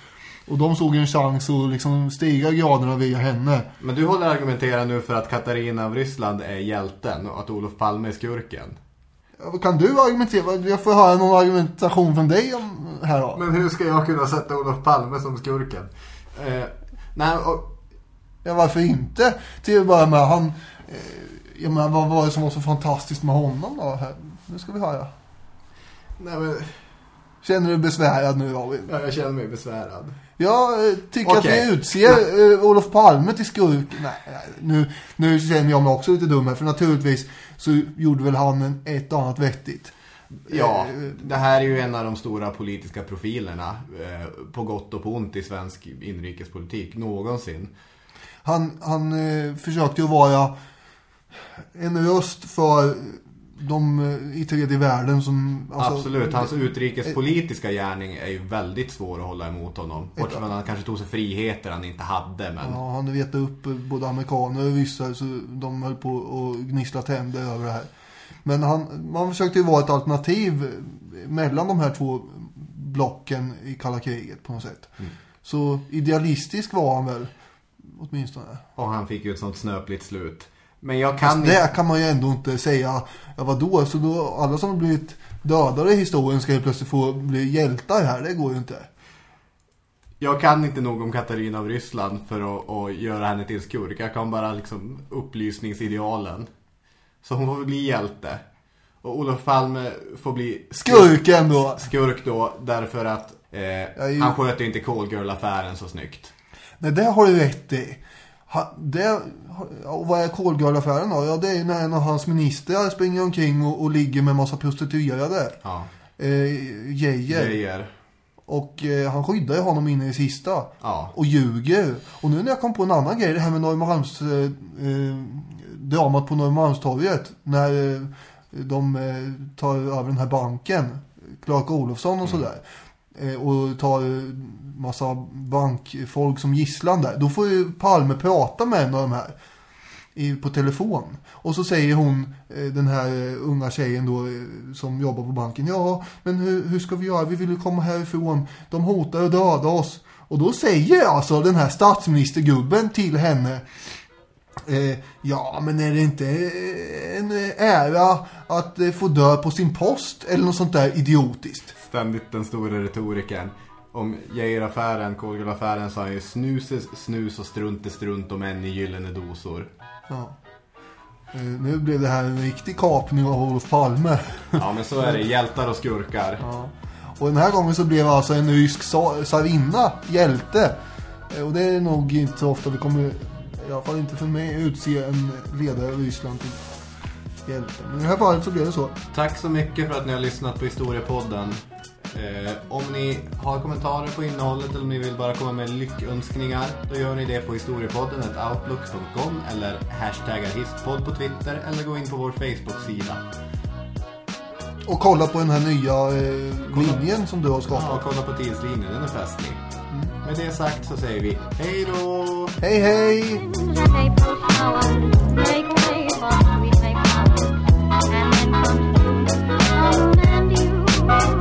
Och de såg en chans att liksom stiga graderna via henne. Men du håller argumentera nu för att Katarina av Ryssland är hjälten och att Olof Palme är skurken. Kan du argumentera? Jag får höra någon argumentation från dig om här då. Men hur ska jag kunna sätta Olof Palme som skurken? Eh, nej, och, Ja, varför inte? Till att börja med, han... Eh, jag menar, vad var det som var så fantastiskt med honom då? Här? Nu ska vi höra. nej men, Känner du dig besvärad nu David? ja, jag känner mig besvärad. Jag eh, tycker Okej. att vi utser eh, Olof Palme till skurk. Nej, nej, nu, nu känner jag mig också lite dum här. För naturligtvis så gjorde väl han ett och annat vettigt. Ja, Eh, det här är ju en av de stora politiska profilerna eh, på gott och på ont i svensk inrikespolitik någonsin. Han, han eh, försökte ju vara en röst för de eh, i tredje världen som... alltså, Absolut, hans utrikespolitiska gärning är ju väldigt svår att hålla emot honom. Bortsett från att han kanske tog sig friheter han inte hade, men... Ja, han vetade upp eh, både amerikaner och ryssar så de höll på att gnissla tänder över det här. Men han, man försökte ju vara ett alternativ eh, mellan de här två blocken i kalla kriget på något sätt. Så idealistisk var han väl, åtminstone. Och han fick ju ett sånt snöpligt slut. Men jag kan Fast det kan man ju ändå inte säga, ja vadå, så då alla som har blivit dödade i historien ska ju plötsligt få bli hjältar här, det går ju inte. Jag kan inte nog om Katarina av Ryssland för att, att göra henne till skurk. Jag kan bara liksom upplysningsidealen. Så hon får bli hjälte. Och Olof Palme får bli Skurken då! skurk då därför att eh, ju- han sköter inte Call Girl-affären så snyggt. Nej, det har du rätt i. Ha, det, och vad är Kolgirl-affären då? Ja, det är när en av hans ministrar springer omkring och, och ligger med en massa prostituerade. Ja, Eh, Geijer. grejer. Och eh, han skyddar ju honom in i sista. Ja. Och ljuger. Och nu när jag kom på en annan grej, det här med Norrmalms... Eh, eh, dramat på Norrmalmstorget. När eh, de eh, tar över den här banken. Clark Olofsson och sådär. Eh, och tar eh, massa bankfolk som gisslan där. Då får ju Palme prata med en av de här. På telefon. Och så säger hon, eh, den här unga tjejen då som jobbar på banken. Ja, men hur, hur ska vi göra? Vi vill ju komma härifrån. De hotar att döda oss. Och då säger alltså den här statsministergubben till henne. Eh, ja, men är det inte en ära att få dö på sin post? Eller något sånt där idiotiskt. Ständigt den stora retoriken. Om Geijer-affären, Call Girl-affären sa han ju snuses, snus och strunt är strunt och män i gyllene dosor. Ja. Eh, nu blev det här en riktig kapning av Olof Palme. Ja men så är det, hjältar och skurkar. Ja. Och den här gången så blev alltså en rysk sa- tsarinna hjälte. Eh, Och det är nog inte så ofta vi kommer, i alla fall inte för mig, utse en ledare i Ryssland till hjälte. Men i det här fallet så blev det så. Tack så mycket för att ni har lyssnat på Historiepodden. Eh, om ni har kommentarer på innehållet eller om ni vill bara komma med lyckönskningar då gör ni det på historiepodden outlook.com eller hashtaggar hisspodd på Twitter eller gå in på vår Facebook-sida. Och kolla på den här nya eh, linjen som du har skapat. Ja, kolla på tidslinjen. Den är festlig. Mm. Med det sagt så säger vi hej då! Hej hej! And